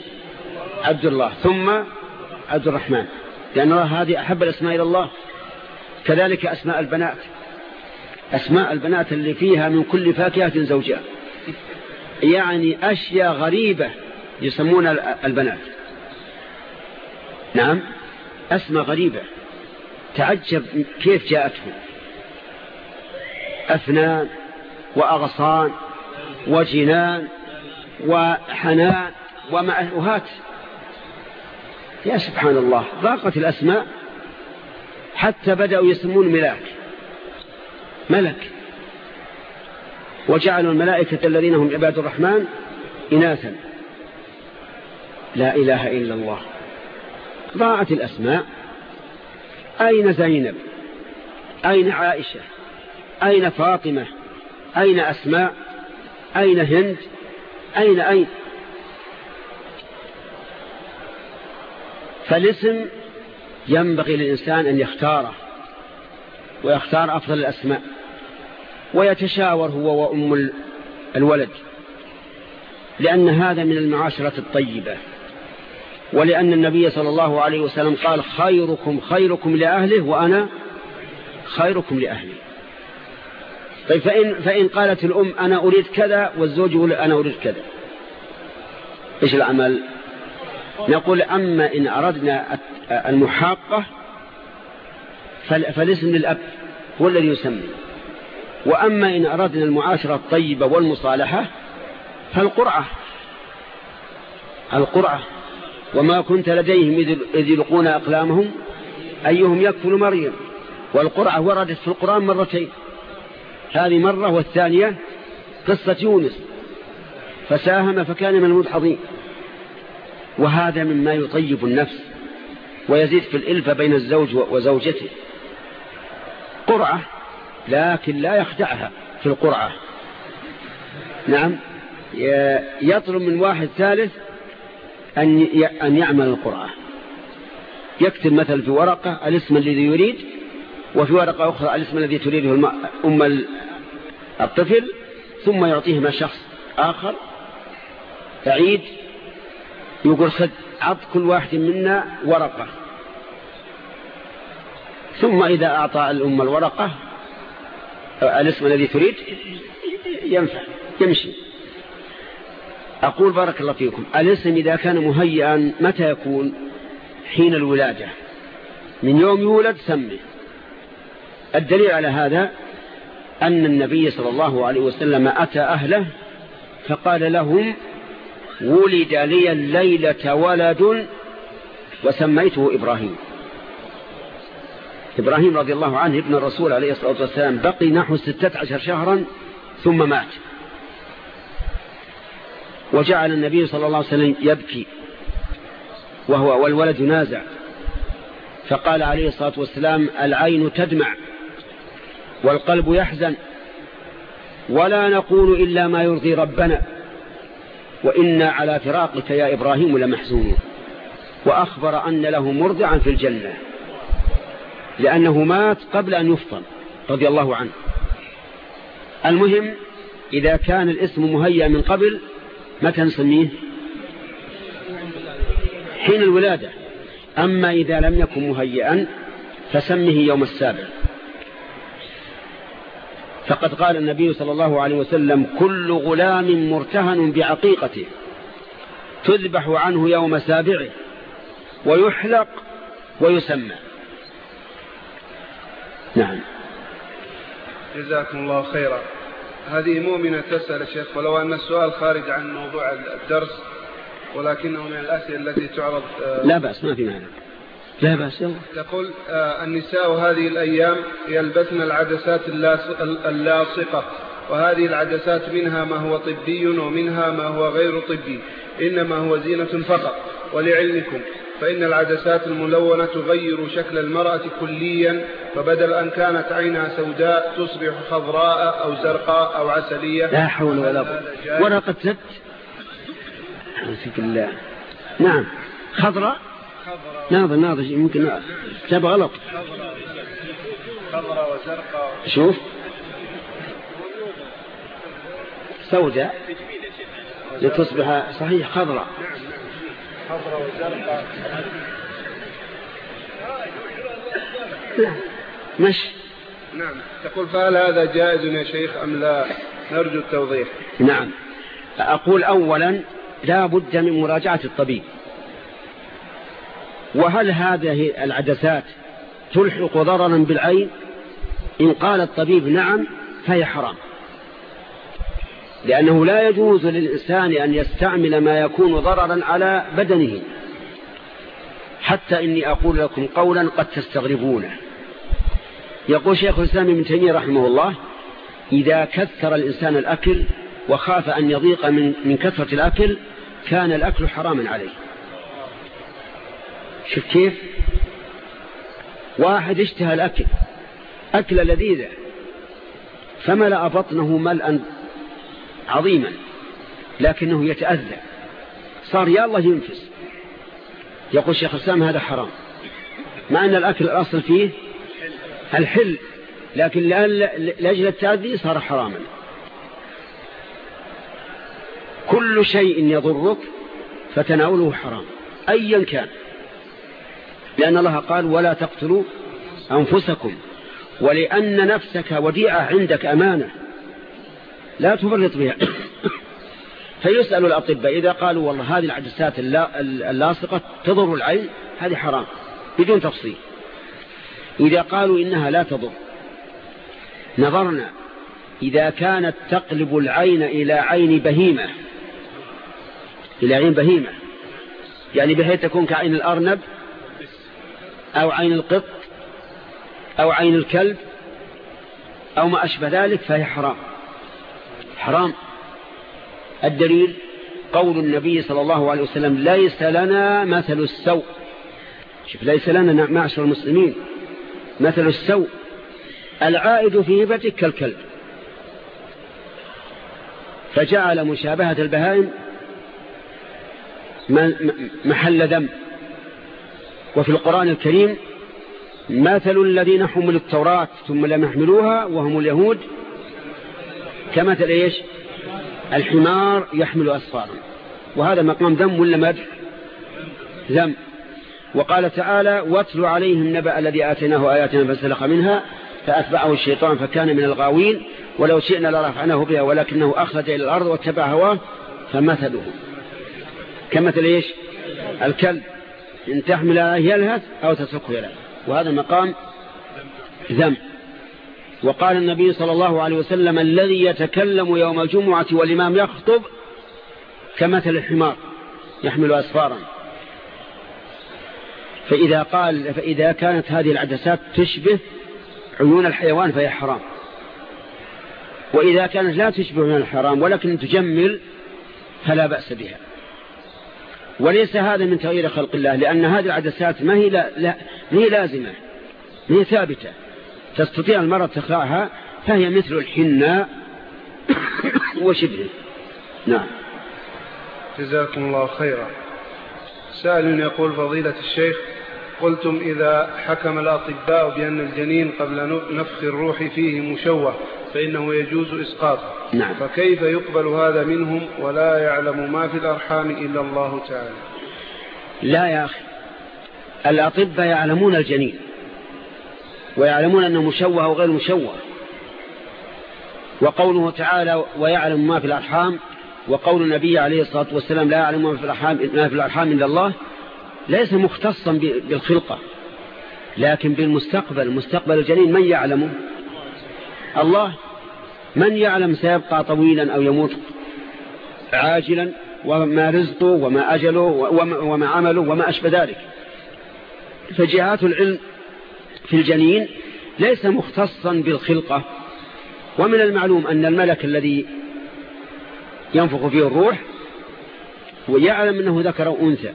Speaker 1: عبد الله. ثم عبد الرحمن. لأن هذه أحب الأسماء إلى الله. كذلك أسماء البنات. أسماء البنات اللي فيها من كل فاكهة زوجها. يعني أشياء غريبة يسمون البنات. نعم؟ أسماء غريبة. تعجب كيف جاءتهم. أفنان وأغصان وجنان وحنان ومأهات يا سبحان الله ضاقت الأسماء حتى بدأوا يسمون ملاك. ملك. وجعلوا الملائكة الذين هم عباد الرحمن إناثا. لا إله إلا الله. ضاعت الأسماء. أين زينب؟ أين عائشة؟ أين فاطمة؟ أين أسماء؟ أين هند؟ أين أين؟ فالاسم ينبغي للإنسان أن يختاره ويختار أفضل الأسماء ويتشاور هو وأم الولد لأن هذا من المعاشرة الطيبة ولأن النبي صلى الله عليه وسلم قال خيركم خيركم لأهله وأنا خيركم لأهلي. طيب فإن, فإن قالت الأم أنا أريد كذا والزوج يقول أنا أريد كذا. إيش العمل نقول أما إن أردنا المحاقة فالاسم للأب هو الذي يسمي وأما إن أردنا المعاشرة الطيبة والمصالحة فالقرعة القرعة. وما كنت لديهم إذ يلقون أقلامهم أيهم يكفل مريم. والقرعة وردت في القرآن مرتين هذه مرة والثانية قصة يونس. فساهم فكان من المدحضين. وهذا مما يطيب النفس ويزيد في الإلفة بين الزوج وزوجته. قرعة لكن لا يخدعها في القرعة. نعم يطلب من واحد ثالث أن يعمل القرعة. يكتب مثل في ورقة الاسم الذي يريد وفي ورقة أخرى الاسم الذي تريده أم الطفل ثم يعطيه ما شخص آخر تعيد يقول خذ عط كل واحد منا ورقة. ثم إذا أعطى الأم الورقة الاسم الذي تريد ينفع يمشي. أقول بارك الله فيكم الاسم إذا كان مهيئا متى يكون؟ حين الولادة. من يوم يولد سمه الدليل على هذا أن النبي صلى الله عليه وسلم أتى أهله فقال لهم ولد لي الليلة ولد وسميته إبراهيم. إبراهيم رضي الله عنه ابن الرسول عليه الصلاة والسلام بقي نحو ستة عشر شهرا ثم مات. وجعل النبي صلى الله عليه وسلم يبكي وهو والولد نازع. فقال عليه الصلاة والسلام العين تدمع والقلب يحزن ولا نقول إلا ما يرضي ربنا. وإنا على فراقك يا إبراهيم لمحزونون وأخبر أن له مرضعا في الجنة. لأنه مات قبل أن يفطن رضي الله عنه. المهم إذا كان الاسم مهيأ من قبل متى نسميه؟ حين الولادة. أما إذا لم يكن مهيئا فسمه يوم السابع. فقد قال النبي صلى الله عليه وسلم كل غلام مرتهن بعقيقته تذبح عنه يوم سابعه ويحلق ويسمى. نعم.
Speaker 2: جزاكم الله خيرا. هذه مؤمنة تسأل شيخ ولو أن السؤال خارج عن موضوع الدرس ولكنه من الأسئلة التي تعرض
Speaker 1: آه، لا بأس ما في معنى لا بأس يلا.
Speaker 2: تقول آه، النساء هذه الأيام يلبسن العدسات اللاصقة وهذه العدسات منها ما هو طبي ومنها ما هو غير طبي إنما هو زينة فقط. ولعلمكم فإن العدسات الملونة تغير شكل المرأة كليا فبدل أن كانت عينها سوداء تصبح خضراء أو زرقاء أو عسلية.
Speaker 1: لا حول ولا قوة. ورقة الله نعم. خضراء؟ ناظر ناظر يمكن كتاب غلط. وزرقاء شوف. سوداء لتصبح صحيح خضراء خضراء وزرقاء مش.
Speaker 2: نعم. تقول فهل هذا جائز يا شيخ أم لا؟ نرجو التوضيح.
Speaker 1: نعم. أقول أولا لا بد من مراجعة الطبيب. وهل هذه العدسات تلحق ضررا بالعين؟ إن قال الطبيب نعم فهي حرام. لأنه لا يجوز للإنسان أن يستعمل ما يكون ضررا على بدنه. حتى إني أقول لكم قولا قد تستغربونه. يقول شيخ الإسلام ابن تيمية رحمه الله إذا كثر الإنسان الأكل وخاف أن يضيق من, من كثرة الأكل كان الأكل حراما عليه. شوف كيف واحد اشتهى الأكل أكل لذيذة فملأ بطنه ملأ عظيما لكنه يتأذى صار يا الله ينفس. يقول شيخ الإسلام هذا حرام. مع أن الأكل الأصل فيه الحل لكن لأجل التأذي صار حراما. كل شيء يضرك فتناوله حرام أيا كان. لأن الله قال ولا تقتلوا أنفسكم ولأن نفسك وديعة عندك أمانة. لا تفرط بها. فيسأل الأطباء إذا قالوا والله هذه العدسات اللاصقة تضر العين هذه حرام بدون تفصيل. إذا قالوا إنها لا تضر نظرنا إذا كانت تقلب العين إلى عين بهيمة إلى عين بهيمة يعني بحيث تكون كعين الأرنب أو عين القط أو عين الكلب أو ما أشبه ذلك فهي حرام. حرام. الدليل قول النبي صلى الله عليه وسلم ليس لنا مثل السوء. شوف ليس لنا معشر المسلمين مثل السوء. العائد في هبتك كالكلب. فجعل مشابهة البهائم محل ذنب وفي القرآن الكريم مثل الذين حملوا التوراة ثم لم يحملوها وهم اليهود. كمثل إيش؟ الحمار يحمل أسفارا وهذا مقام ذم ولا مدح؟ ذم. وقال تعالى واتل عليهم نبأ الذي آتيناه آياتنا فسلخ منها فأتبعه الشيطان فكان من الغاوين ولو شئنا لرفعناه بها ولكنه أخرج إلى الأرض واتبع هواه فمثله. كمثل إيش؟ الكلب. إن تحمل يلهث أو تسكه يلهث وهذا مقام ذنب وقال النبي صلى الله عليه وسلم الذي يتكلم يوم الجمعة والإمام يخطب كمثل الحمار يحمل أسفارا. فإذا قال فإذا كانت هذه العدسات تشبه عيون الحيوان فهي حرام. وإذا كانت لا تشبه من الحرام ولكن تجمل فلا بأس بها. وليس هذا من تغيير خلق الله لأن هذه العدسات ما هي, لا لا ما هي لازمة ما هي ثابتة. تستطيع المرأة تخلعها فهي مثل الحناء وشبهه نعم.
Speaker 2: جزاكم الله خيرا. سائل يقول فضيلة الشيخ قلتم إذا حكم الأطباء بأن الجنين قبل نفخ الروح فيه مشوه فإنه يجوز إسقاطه
Speaker 1: نعم.
Speaker 2: فكيف يقبل هذا منهم ولا يعلم ما في الأرحام إلا الله تعالى؟
Speaker 1: لا يا أخي. الأطباء يعلمون الجنين ويعلمون أنه مشوه وغير مشوه. وقوله تعالى ويعلم ما في الأرحام وقول النبي عليه الصلاة والسلام لا يعلم ما في الأرحام, ما في الأرحام إلا الله ليس مختصا بالخلقة لكن بالمستقبل مستقبل الجنين من يعلمه الله. من يعلم سيبقى طويلا أو يموت؟ عاجلا وما رزقه وما أجله وما عمله وما أشبه ذلك. فجهات العلم في الجنين ليس مختصا بالخلقة. ومن المعلوم أن الملك الذي ينفخ فيه الروح ويعلم أنه ذكر أو أنثى.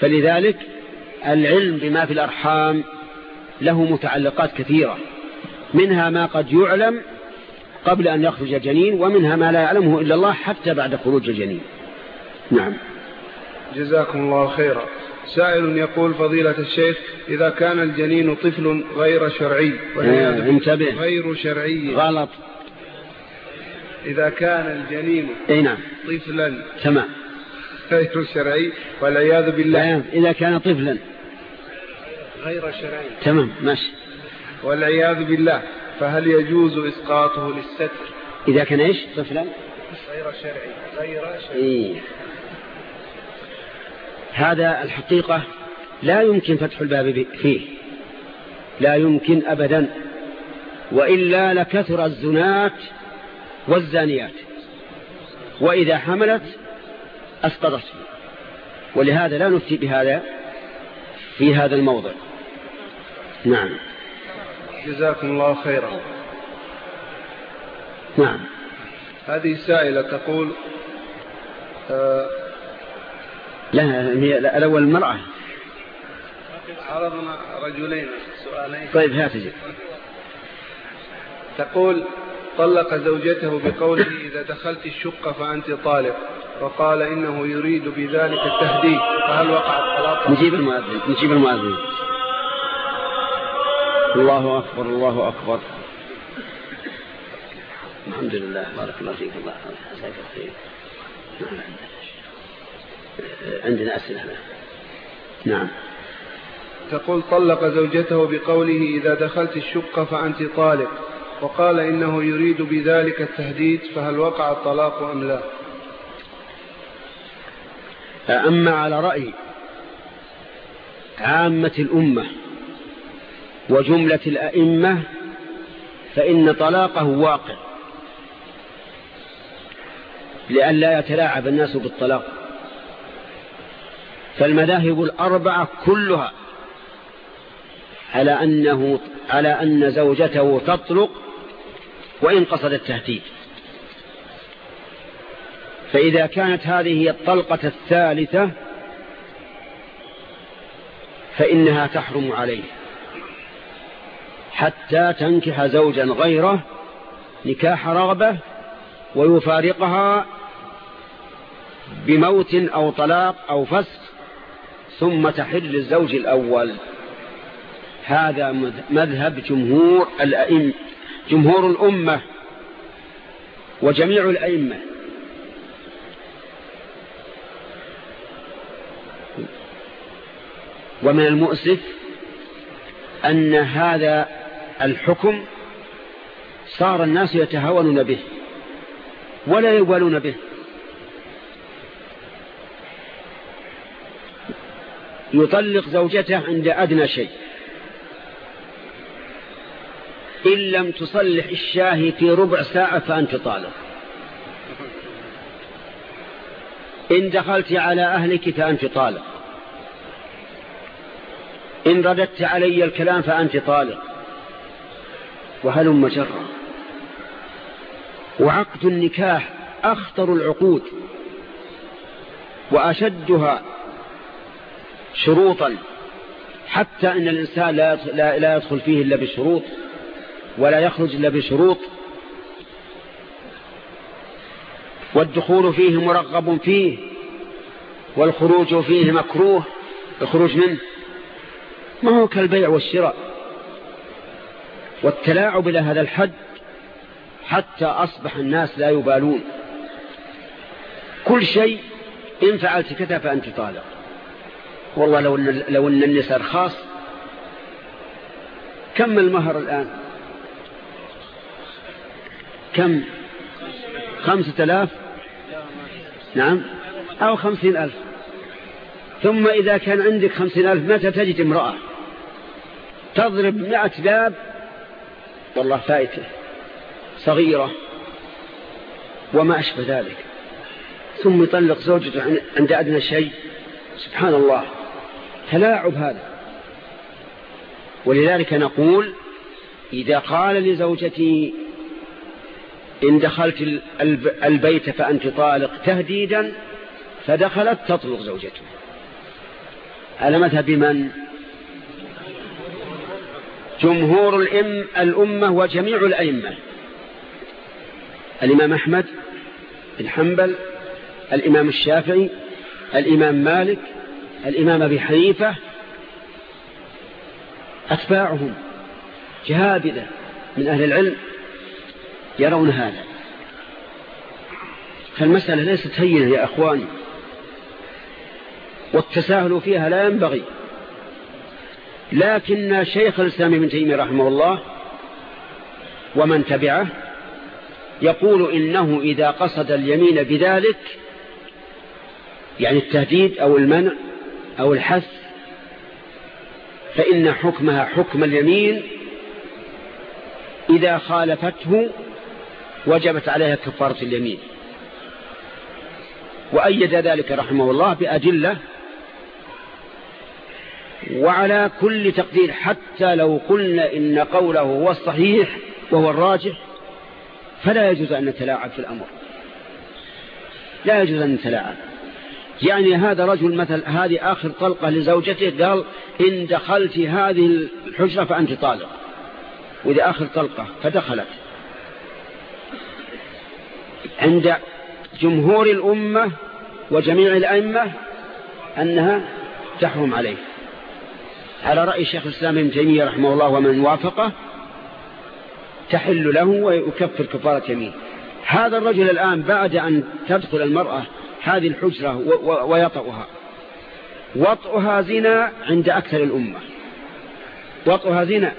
Speaker 1: فلذلك العلم بما في الأرحام له متعلقات كثيرة. منها ما قد يعلم قبل أن يخرج الجنين ومنها ما لا يعلمه إلا الله حتى بعد خروج الجنين. نعم.
Speaker 2: جزاكم الله خيرا. سائل يقول فضيلة الشيخ إذا كان الجنين طفل غير شرعي
Speaker 1: آه، انتبه.
Speaker 2: غير شرعي.
Speaker 1: غلط.
Speaker 2: إذا كان الجنين
Speaker 1: اي نعم.
Speaker 2: طفلا
Speaker 1: تمام.
Speaker 2: غير شرعي والعياذ بالله.
Speaker 1: إذا كان طفلا.
Speaker 2: غير شرعي.
Speaker 1: تمام. ماشي.
Speaker 2: والعياذ بالله. فهل يجوز إسقاطه للستر؟
Speaker 1: إذا كان إيش؟ طفلا.
Speaker 2: غير شرعي. غير شرعي.
Speaker 1: إيه. هذا الحقيقة لا يمكن فتح الباب فيه. لا يمكن أبدا. وإلا لكثر الزنات والزانيات. وإذا حملت أسقطت. ولهذا لا نفتي بهذا في هذا الموضع. نعم.
Speaker 2: جزاكم الله خيرا.
Speaker 1: نعم.
Speaker 2: هذه سائلة تقول
Speaker 1: آه لا هي الأول المرأة.
Speaker 2: عرضنا رجلين سؤالين.
Speaker 1: طيب هاتجي
Speaker 2: تقول طلق زوجته بقوله إذا دخلت الشقة فأنت طالق. وقال إنه يريد بذلك التهديد. فهل وقع الطلاق
Speaker 1: نجيب المؤذن نجيب المؤذن. الله أكبر الله أكبر. الحمد لله بارك الله فيك الله يسعدك الخير عندنا أسئلة نعم.
Speaker 2: تقول طلق زوجته بقوله إذا دخلت الشقة فأنت طالق. وقال إنه يريد بذلك التهديد. فهل وقع الطلاق أم لا؟
Speaker 1: أما على رأي عامة الأمة وجملة الأئمة فإن طلاقه واقع لأن لا يتلاعب الناس بالطلاق. فالمذاهب الأربعة كلها على أنه على أن زوجته تطلق وإن قصد التهديد فإذا كانت هذه هي الطلقة الثالثة فإنها تحرم عليه حتى تنكح زوجا غيره نكاح رغبة ويفارقها بموت أو طلاق أو فسق ثم تحل الزوج الأول. هذا مذهب جمهور الأئمة جمهور الأمة وجميع الأئمة. ومن المؤسف أن هذا الحكم صار الناس يتهاونون به ولا يبالون به. يطلق زوجته عند أدنى شيء. إن لم تصلح الشاهي في ربع ساعة فأنت طالق. إن دخلت على أهلك فأنت طالق. إن رددت علي الكلام فأنت طالق. وهلم جرا. وعقد النكاح أخطر العقود. وأشدها شروطا. حتى أن الإنسان لا يدخل فيه إلا بشروط. ولا يخرج إلا بشروط. والدخول فيه مرغب فيه. والخروج فيه مكروه. الخروج منه. ما هو كالبيع والشراء؟ والتلاعب إلى هذا الحد حتى أصبح الناس لا يبالون. كل شيء إن فعلت كذا فأنت طالق. والله لو أن, لو أن النساء خاص كم المهر الآن؟ كم؟ خمسة آلاف؟ نعم. أو خمسين ألف. ثم إذا كان عندك خمسين ألف متى تجد امرأة؟ تضرب مئة باب والله فائته صغيرة وما أشبه ذلك. ثم يطلق زوجته عند أدنى شيء. سبحان الله. تلاعب هذا. ولذلك نقول إذا قال لزوجتي إن دخلت البيت فأنت طالق تهديدا فدخلت تطلق زوجته. على مذهب من؟ جمهور الأم الأمة وجميع الأئمة. الإمام أحمد بن حنبل الإمام الشافعي الإمام مالك الإمام أبي حنيفة أتباعهم جهابذة من أهل العلم يرون هذا. فالمسألة ليست هينة يا أخواني والتساهل فيها لا ينبغي. لكن شيخ الإسلام ابن تيمية رحمه الله ومن تبعه يقول إنه إذا قصد اليمين بذلك يعني التهديد أو المنع أو الحث فإن حكمها حكم اليمين إذا خالفته وجبت عليها كفارة اليمين. وأيد ذلك رحمه الله بأدلة وعلى كل تقدير حتى لو قلنا إن قوله هو الصحيح وهو الراجح فلا يجوز أن نتلاعب في الأمر. لا يجوز أن نتلاعب. يعني هذا رجل مثل هذه آخر طلقة لزوجته قال إن دخلت هذه الحجرة فأنت طالق. وإذا آخر طلقة فدخلت. عند جمهور الأمة وجميع الأئمة أنها تحرم عليه. على رأي شيخ الإسلام ابن تيمية رحمه الله ومن وافقه تحل له ويكفر كفارة يمين. هذا الرجل الآن بعد أن تدخل المرأة هذه الحجرة ويطأها وطئها زنا عند أكثر الأمة. وطئها زنا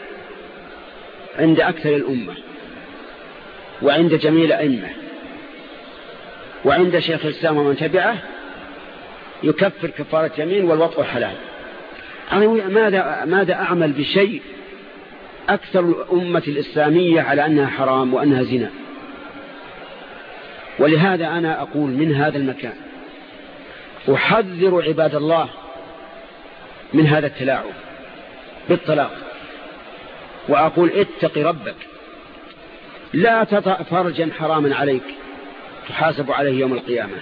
Speaker 1: عند أكثر الأمة. وعند جميع الأئمة. وعند شيخ الإسلام ومن تبعه يكفر كفارة يمين والوطء حلال. ماذا, ماذا أعمل بشيء أكثر الأمة الإسلامية على أنها حرام وأنها زنا. ولهذا أنا أقول من هذا المكان أحذر عباد الله من هذا التلاعب بالطلاق. وأقول اتق ربك لا تطأ فرجا حراما عليك تحاسب عليه يوم القيامة.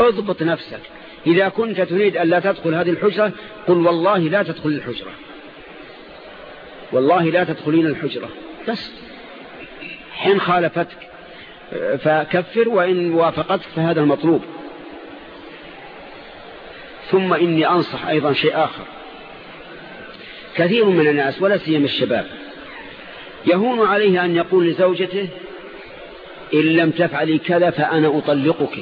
Speaker 1: اضبط نفسك. إذا كنت تريد أن لا تدخل هذه الحجرة قل والله لا تدخل الحجرة. والله لا تدخلين الحجرة. بس. حين خالفتك فكفر وإن وافقتك فهذا المطلوب. ثم إني أنصح أيضا شيء آخر. كثير من الناس ولا سيما الشباب يهون عليه أن يقول لزوجته إن لم تفعلي كذا فأنا أطلقك.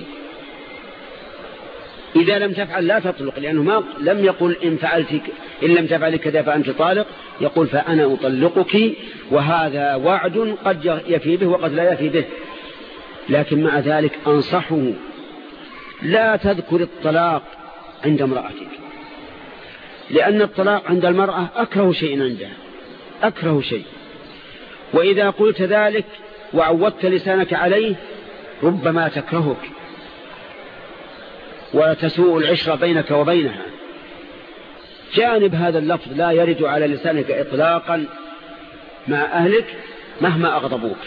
Speaker 1: إذا لم تفعل لا تطلق لأنه ما لم يقل إن فعلت إن لم تفعلي كذا فأنت طالق يقول فأنا أطلقك وهذا وعد قد يفي به وقد لا يفي به. لكن مع ذلك أنصحه لا تذكر الطلاق عند امرأتك لأن الطلاق عند المرأة أكره شيء عندها أكره شيء. وإذا قلت ذلك وعودت لسانك عليه ربما تكرهك. وتسوء العشرة بينك وبينها. جانب هذا اللفظ لا يرد على لسانك إطلاقا مع أهلك مهما أغضبوك.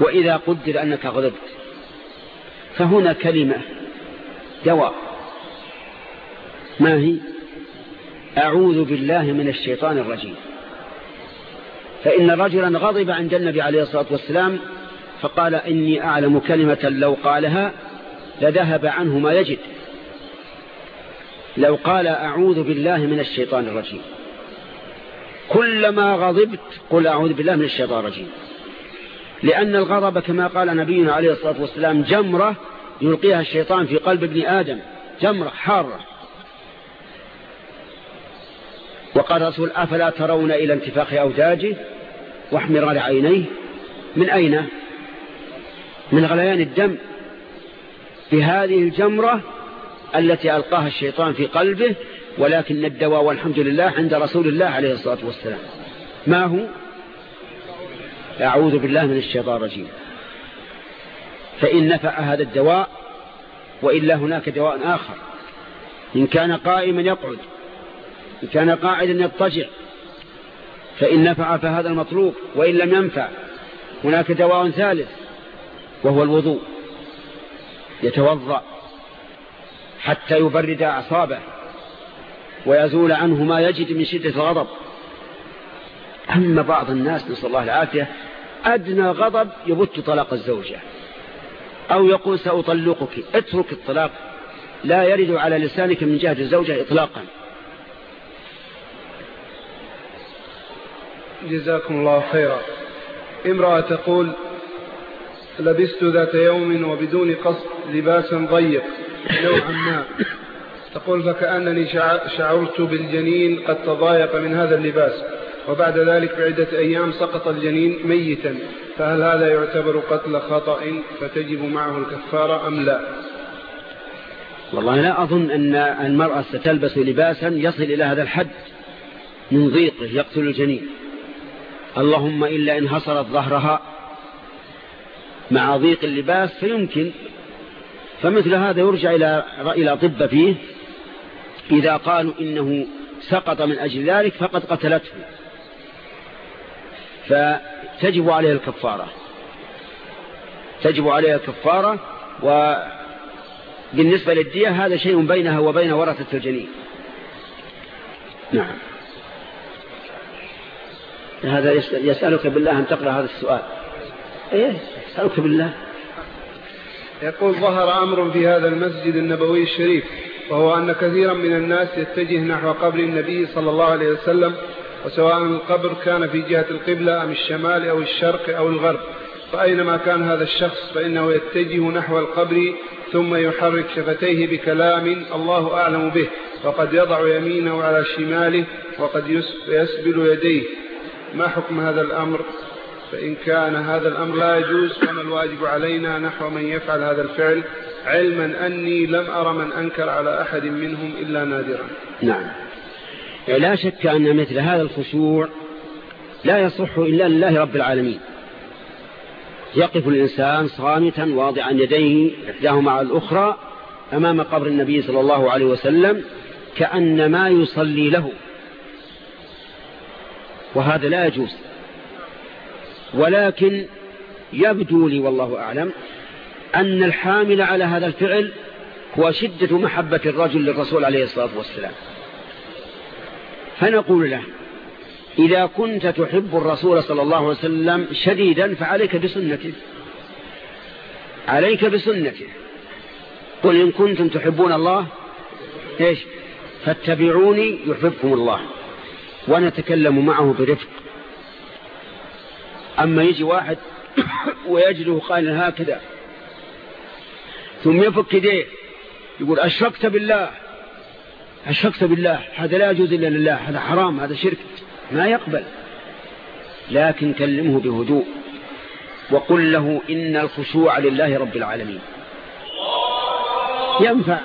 Speaker 1: وإذا قدر أنك غضبت فهنا كلمة دواء. ما هي؟ أعوذ بالله من الشيطان الرجيم. فإن رجلا غضب عند النبي عليه الصلاة والسلام فقال إني أعلم كلمة لو قالها لذهب عنه ما يجد. لو قال أعوذ بالله من الشيطان الرجيم. كلما غضبت قل أعوذ بالله من الشيطان الرجيم. لأن الغضب كما قال نبينا عليه الصلاة والسلام جمرة يلقيها الشيطان في قلب ابن آدم. جمرة حارة. وقال رسول أفلا ترون إلى انتفاخ أوداجه واحمرار عينيه؟ من أين؟ من غليان الدم. بهذه الجمرة التي ألقاها الشيطان في قلبه ولكن الدواء والحمد لله عند رسول الله عليه الصلاة والسلام. ما هو؟ أعوذ بالله من الشيطان الرجيم. فإن نفع هذا الدواء وإلا هناك دواء آخر. إن كان قائما يقعد إن كان قاعدا يضطجع فإن نفع فهذا المطلوب وإن لم ينفع هناك دواء ثالث وهو الوضوء. يتوضأ حتى يبرد أعصابه ويزول عنه ما يجد من شدة الغضب. أما بعض الناس نسأل الله العافية أدنى غضب يبت طلاق الزوجة أو يقول سأطلقك اترك الطلاق. لا يرد على لسانك من جهة الزوجة إطلاقا.
Speaker 2: جزاكم الله خيرا. امرأة تقول لبست ذات يوم وبدون قصد لباسا ضيق نوعا ما. تقول فكأنني شعرت بالجنين قد تضايق من هذا اللباس وبعد ذلك بعدة أيام سقط الجنين ميتا فهل هذا يعتبر قتل خطأ فتجب معه الكفارة أم لا؟
Speaker 1: والله لا أظن أن المرأة ستلبس لباسا يصل إلى هذا الحد من ضيقه يقتل الجنين. اللهم إلا إن حصلت ظهرها مع ضيق اللباس فيمكن. فمثل هذا يرجع إلى إلى طب فيه. إذا قالوا إنه سقط من أجل ذلك فقد قتلته. فتجب عليه الكفارة. تجب عليها الكفارة. وبالنسبة للدية هذا شيء بينها وبين ورثة الجنين. نعم. هذا يسألك بالله أن تقرأ هذا السؤال. إيه يسألك بالله.
Speaker 2: يقول ظهر أمر في هذا المسجد النبوي الشريف وهو أن كثيرا من الناس يتجه نحو قبر النبي صلى الله عليه وسلم وسواء القبر كان في جهة القبلة أم الشمال أو الشرق أو الغرب. فأينما كان هذا الشخص فإنه يتجه نحو القبر ثم يحرك شفتيه بكلام الله أعلم به وقد يضع يمينه على شماله وقد يسبل يديه. ما حكم هذا الأمر؟ فإن كان هذا الأمر لا يجوز فما الواجب علينا نحو من يفعل هذا الفعل. علما أني لم أرى من أنكر على أحد منهم إلا نادرا.
Speaker 1: نعم. لا شك أن مثل هذا الخشوع لا يصح إلا لله رب العالمين. يقف الإنسان صامتا واضعا يديه إحداهما على الأخرى أمام قبر النبي صلى الله عليه وسلم كأن ما يصلي له. وهذا لا يجوز. ولكن يبدو لي والله أعلم أن الحامل على هذا الفعل هو شدة محبة الرجل للرسول عليه الصلاة والسلام. فنقول له إذا كنت تحب الرسول صلى الله عليه وسلم شديدا فعليك بسنته. عليك بسنته. قل إن كنتم تحبون الله إيش؟ فاتبعوني يحبكم الله. ونتكلم معه برفق. أما يجي واحد ويجده قائلا هكذا. ثم يفك يديه يقول أشركت بالله أشركت بالله هذا لا يجوز إلا لله هذا حرام هذا شرك ما يقبل. لكن كلمه بهدوء وقل له إن الخشوع لله رب العالمين. ينفع.